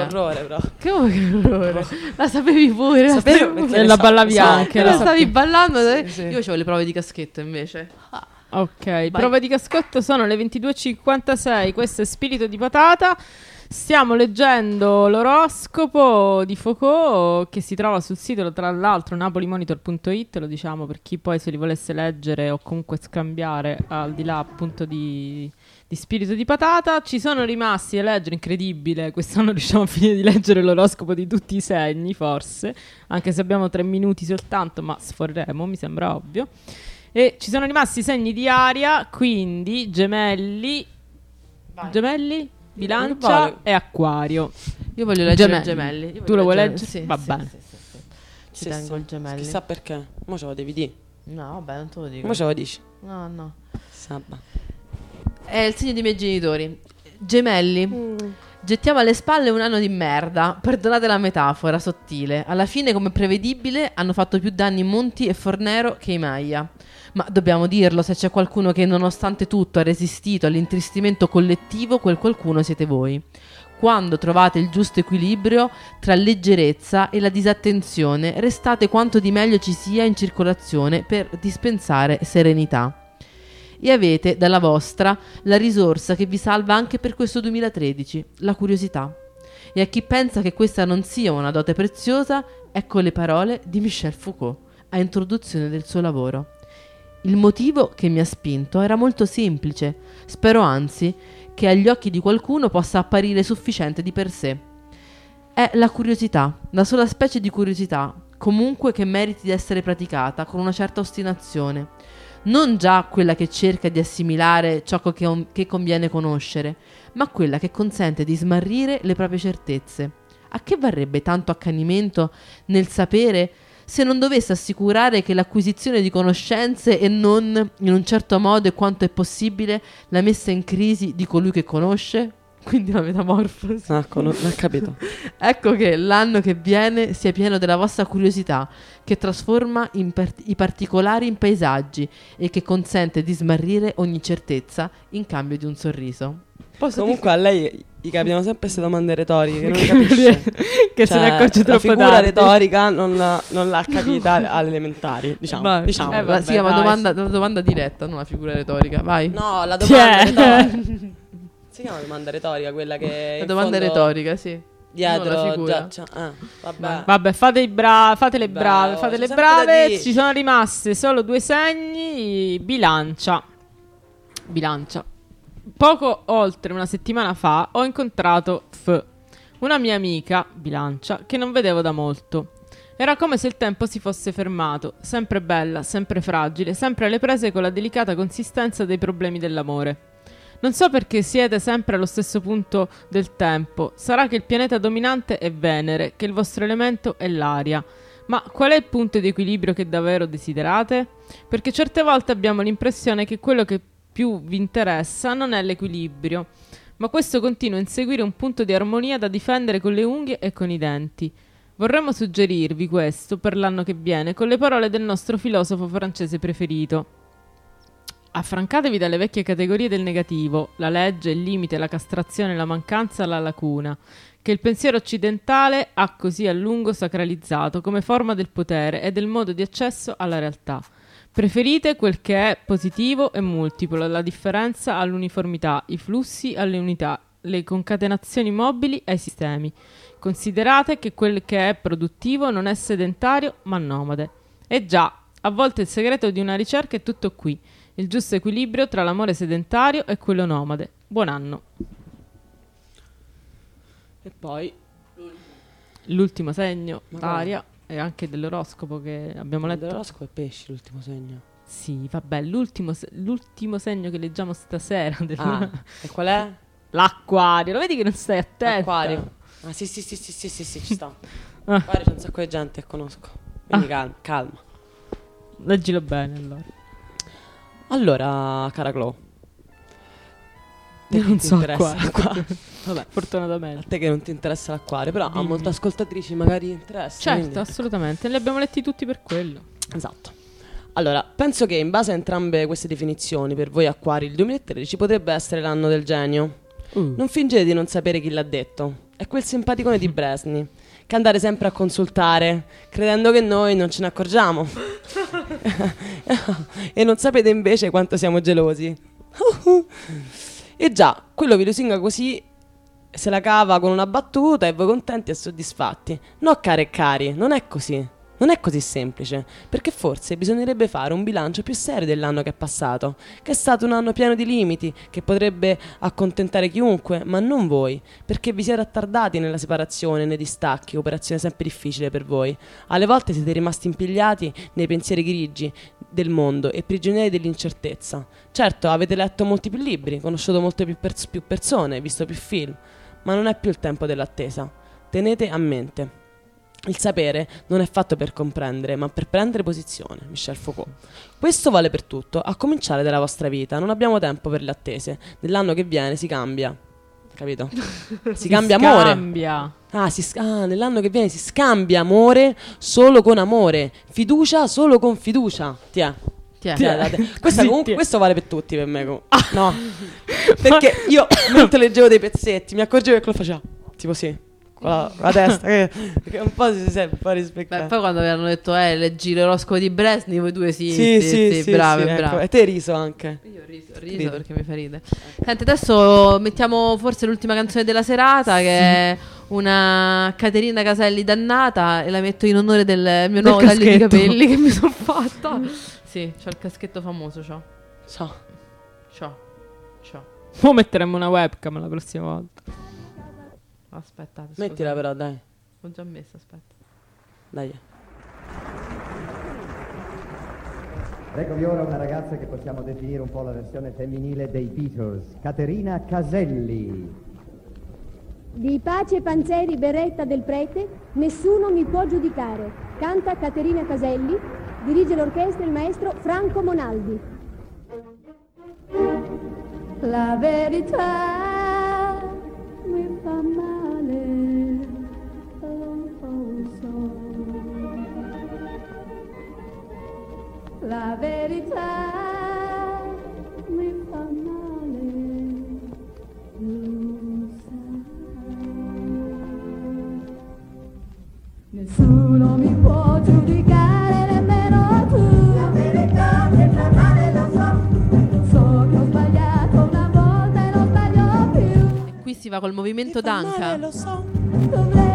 orrore, però. Che orrore. La sapevi pure. la Sapevo sapevi perché pure. E la ballavi so- anche, la la stavi ballando. eh? sì. Io avevo le prove di caschetto invece. Ah. Ok, prova di cascotto sono le 22.56, questo è Spirito di Patata. Stiamo leggendo l'oroscopo di Foucault che si trova sul sito, tra l'altro, napolimonitor.it, lo diciamo per chi poi se li volesse leggere o comunque scambiare al di là appunto di, di Spirito di Patata. Ci sono rimasti da leggere, incredibile, quest'anno (laughs) riusciamo a finire di leggere l'oroscopo di tutti i segni, forse, anche se abbiamo tre minuti soltanto, ma sforremo, mi sembra ovvio. E ci sono rimasti segni di aria, quindi gemelli, gemelli, bilancia e acquario. Io voglio leggere Gemelli. gemelli. Tu lo vuoi leggere-? Sì, Va sì, bene. sì. Ci Sì, tengo il gemelli. Chissà perché. Mo ce lo devi dire. No, vabbè, non te lo dico. Mo ce lo dici. No, no. Sabba. È il segno dei miei genitori. Gemelli. Gettiamo alle spalle un anno di merda. Perdonate la metafora sottile. Alla fine, come prevedibile, hanno fatto più danni Monti e Fornero che i Maia. Ma dobbiamo dirlo, se c'è qualcuno che nonostante tutto ha resistito all'intristimento collettivo, quel qualcuno siete voi. Quando trovate il giusto equilibrio tra leggerezza e la disattenzione, restate quanto di meglio ci sia in circolazione per dispensare serenità e avete dalla vostra la risorsa che vi salva anche per questo 2013, la curiosità. E a chi pensa che questa non sia una dote preziosa, ecco le parole di Michel Foucault a introduzione del suo lavoro. Il motivo che mi ha spinto era molto semplice, spero anzi che agli occhi di qualcuno possa apparire sufficiente di per sé. è la curiosità, la sola specie di curiosità, comunque che meriti di essere praticata con una certa ostinazione. Non già quella che cerca di assimilare ciò che, che conviene conoscere, ma quella che consente di smarrire le proprie certezze. A che varrebbe tanto accanimento nel sapere se non dovesse assicurare che l'acquisizione di conoscenze e non, in un certo modo e quanto è possibile, la messa in crisi di colui che conosce? Quindi la metamorfosi. Ecco, non ho capito. (laughs) Ecco che l'anno che viene sia pieno della vostra curiosità, che trasforma in par- i particolari in paesaggi e che consente di smarrire ogni certezza in cambio di un sorriso. Posso Comunque a lei gli capitano sempre queste domande retoriche (laughs) che non capisce. che se Cioè, ne accorge la troppo figura tardi. retorica non, l'ha- non l'ha (laughs) capita alle elementari, diciamo. Vai. diciamo. Eh, dire? vabbè, si chiama dai. domanda, una domanda diretta, non una figura retorica. Vai. No, la domanda è? retorica. Si chiama domanda retorica quella che La domanda retorica, sì. Dietro figura. già, già- ah, vabbè. Vabbè, fate, bra- fate le brave, fate le brave. Ci sono rimaste solo due segni. Bilancia. Bilancia. Poco oltre una settimana fa ho incontrato F, una mia amica, Bilancia, che non vedevo da molto. Era come se il tempo si fosse fermato, sempre bella, sempre fragile, sempre alle prese con la delicata consistenza dei problemi dell'amore. Non so perché siete sempre allo stesso punto del tempo. Sarà che il pianeta dominante è Venere, che il vostro elemento è l'aria. Ma qual è il punto di equilibrio che davvero desiderate? Perché certe volte abbiamo l'impressione che quello che più vi interessa non è l'equilibrio, ma questo continua a inseguire un punto di armonia da difendere con le unghie e con i denti. Vorremmo suggerirvi questo per l'anno che viene con le parole del nostro filosofo francese preferito. Affrancatevi dalle vecchie categorie del negativo, la legge, il limite, la castrazione, la mancanza, la lacuna, che il pensiero occidentale ha così a lungo sacralizzato come forma del potere e del modo di accesso alla realtà. Preferite quel che è positivo e multiplo, la differenza all'uniformità, i flussi alle unità, le concatenazioni mobili ai sistemi. Considerate che quel che è produttivo non è sedentario ma nomade. E già, a volte il segreto di una ricerca è tutto qui, il giusto equilibrio tra l'amore sedentario e quello nomade. Buon anno. E poi L'ultimo segno, aria, e anche dell'oroscopo che abbiamo letto. l'oroscopo è pesci l'ultimo segno. Sì, vabbè, l'ultimo, se- l'ultimo segno che leggiamo stasera. (laughs) del- Ah, e qual è? (laughs) L'acquario, lo vedi che non stai attento? Acquario. Ah, sì, sì, sì, sì, sì, sì, sì, ci sta. (laughs) Ah. Acquario c'è un sacco di gente che conosco. Quindi calma, calma. Leggilo bene allora. Allora, cara Chloe. te non ti so interessa acquario. l'acquario? (laughs) Vabbè, a Fortunatamente. te che non ti interessa l'acquario, però a Dimmi. molte ascoltatrici magari interessa. Certo, quindi- assolutamente. Li abbiamo letti tutti per quello. Esatto. Allora, penso che in base a entrambe queste definizioni, per voi acquari, il 2013 potrebbe essere l'anno del genio. Non fingete di non sapere chi l'ha detto. È quel simpaticone di (laughs) Bresni, che andare sempre a consultare, credendo che noi non ce ne accorgiamo. (laughs) (laughs) e non sapete invece quanto siamo gelosi. e già, quello vi lusinga così se la cava con una battuta e voi contenti e soddisfatti. No, care e cari, non è così. Non è così semplice, perché forse bisognerebbe fare un bilancio più serio dell'anno che è passato, che è stato un anno pieno di limiti, che potrebbe accontentare chiunque, ma non voi, perché vi siete attardati nella separazione, nei distacchi, operazione sempre difficile per voi. Alle volte siete rimasti impigliati nei pensieri grigi del mondo e prigionieri dell'incertezza. Certo, avete letto molti più libri, conosciuto molte più, pers- più persone, visto più film, ma non è più il tempo dell'attesa. Tenete a mente. Il sapere non è fatto per comprendere, ma per prendere posizione. Michel Foucault. Questo vale per tutto, a cominciare dalla vostra vita. Non abbiamo tempo per le attese. Nell'anno che viene si cambia. Capito? Si, (laughs) cambia amore. Ah, si sc- ah, nell'anno che viene si scambia amore solo con amore. Fiducia solo con fiducia. Tiè. Tiè, date. Questa comunque, questo vale per tutti per me. com- No. (laughs) Perché io mentre leggevo dei pezzetti mi accorgevo che lo faceva. Tipo sì. Con la, la testa. Che, che un po' si sente un po' rispecchiato. poi quando avevano detto, eh, leggi l'oroscopo di Bresni, voi due sì, Sì, sì, sì, brave, sì, ecco. brave. E te hai riso anche. Io ho riso, riso Ride. perché mi fa ridere. Senti, adesso mettiamo forse l'ultima canzone della serata, che è una Caterina Caselli dannata, e la metto in onore del mio nuovo taglio di capelli che mi sono fatta. sì, c'ho il caschetto famoso, c'ho. So. C'ho. C'ho. Poi metteremo una webcam la prossima volta. Aspettate, Mettila scusate. però, dai. L'ho già messa, aspetta. Dai. Eccovi ora una ragazza che possiamo definire un po' la versione femminile dei Beatles, Caterina Caselli. Di Pace Panzeri Beretta del Prete, nessuno mi può giudicare. Canta Caterina Caselli, dirige l'orchestra il maestro Franco Monaldi. La verità mi fa male, va col movimento male, d'anca. lo so. Pensare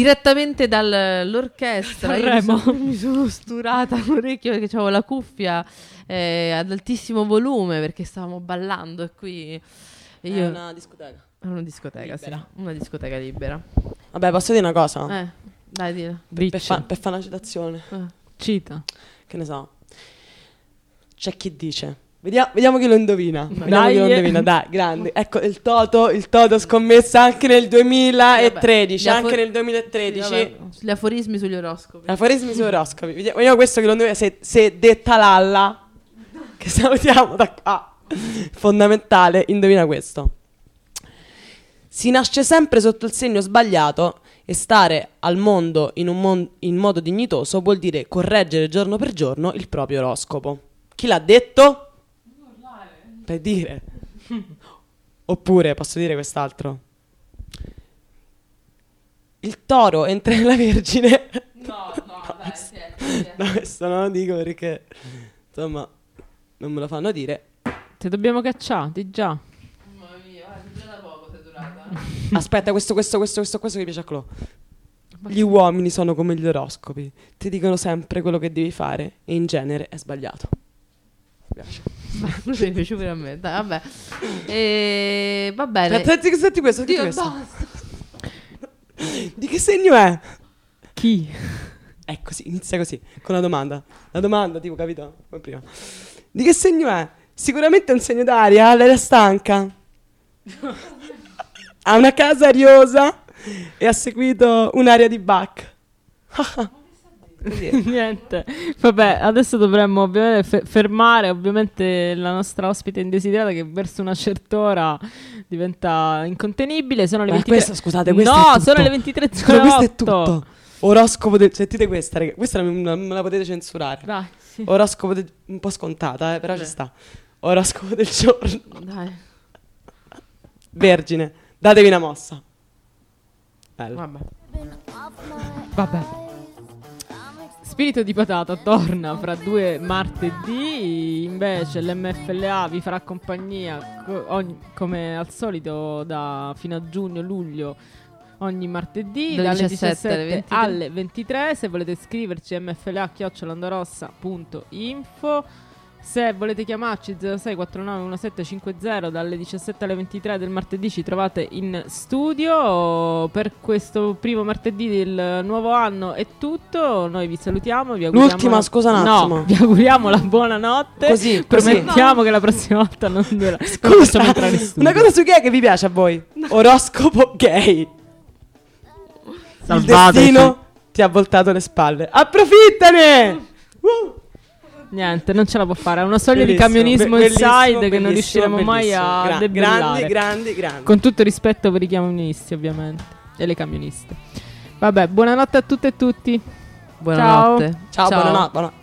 Direttamente dall'orchestra. Io mi sono, mi sono sturata (laughs) l'orecchio perché avevo la cuffia eh, ad altissimo volume perché stavamo ballando e qui... e È io- una discoteca. È una discoteca, Libera. sì. Una discoteca libera. Vabbè, posso dire una cosa? Eh, dai, dillo. per, per fare una citazione. Eh. Cita. Che ne so. C'è chi dice. Vediamo, vediamo chi lo indovina. Vediamo Dai. chi lo indovina. Dai, grande. Ecco il Toto, il Toto scommessa anche nel 2013, Sì, vabbè. anche Gli nel Sì, 2013. vabbè, Gli aforismi sugli oroscopi. Aforismi su oroscopi. Vediamo, vediamo questo che lo indovina. Se, se detta Lalla, che salutiamo da qua, fondamentale, indovina questo. Si nasce sempre sotto il segno sbagliato e stare al mondo in, un mon- in modo dignitoso vuol dire correggere giorno per giorno il proprio oroscopo. Chi l'ha detto? Per dire. Oppure posso dire quest'altro. Il toro entra nella Vergine. No, no, (laughs) dai, sì, No, questo non lo dico perché insomma non me lo fanno dire. Ti dobbiamo cacciare, di già. Mamma mia, guarda, già da poco sei durata. (laughs) Aspetta, questo, questo, questo, questo, questo che piace a Clo. Gli uomini sono come gli oroscopi, ti dicono sempre quello che devi fare e in genere è sbagliato. Mi piace. (laughs) Mi piace pure a me. Dai, vabbè. E va bene. Senti, senti questo, senti Dio, questo. Di che segno è? Chi? È così, inizia così, con la domanda. La domanda, tipo, capito? Come prima. Di che segno è? Sicuramente è un segno d'aria, è stanca. ha una casa ariosa e ha seguito un'aria di Bach. (laughs) (laughs) Niente. Vabbè, adesso dovremmo ovviamente fe- fermare ovviamente la nostra ospite indesiderata che verso una certa ora diventa incontenibile. Sono le Ma 23. questo, scusate, questo no, è tutto. sono le 23. Scusa, questo è tutto. Oroscopo del... Sentite questa, raga. Questa non me la potete censurare. Dai, sì. Oroscopo del... un po' scontata, eh, però ci sta. Oroscopo del giorno. Dai, Vergine, datevi una mossa. Bello. vabbè. Vabbè. Spirito di patata torna fra due martedì, invece l'MFLA vi farà compagnia co- ogni- come al solito da fino a giugno-luglio ogni martedì Dalle dalle 17 alle 17 23. alle 23 se volete scriverci mfla-landarossa.info se volete chiamarci 06491750 dalle 17 alle 23 del martedì ci trovate in studio per questo primo martedì del nuovo anno è tutto noi vi salutiamo vi auguriamo L'ultima, scusa un no, attimo. vi auguriamo la buonanotte Così, così. promettiamo che la prossima volta non, non Scusa, facciamo entrare in studio una cosa su chi è che vi piace a voi? Oroscopo gay. Il Salvateci. destino ti ha voltato le spalle. Approfittane! Uh! Niente, non ce la può fare. È una soglia di camionismo be- inside che non bellissimo, riusciremo mai a. Gra- debellare. Grandi, grandi, grandi. Con tutto il rispetto per i camionisti, ovviamente. E le camioniste. Vabbè, buonanotte a tutte e tutti. Buonanotte. Ciao, buonanotte. buona- no. I'm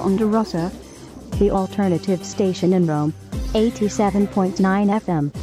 Onda Rossa, the alternative station in Rome, 87.9 FM.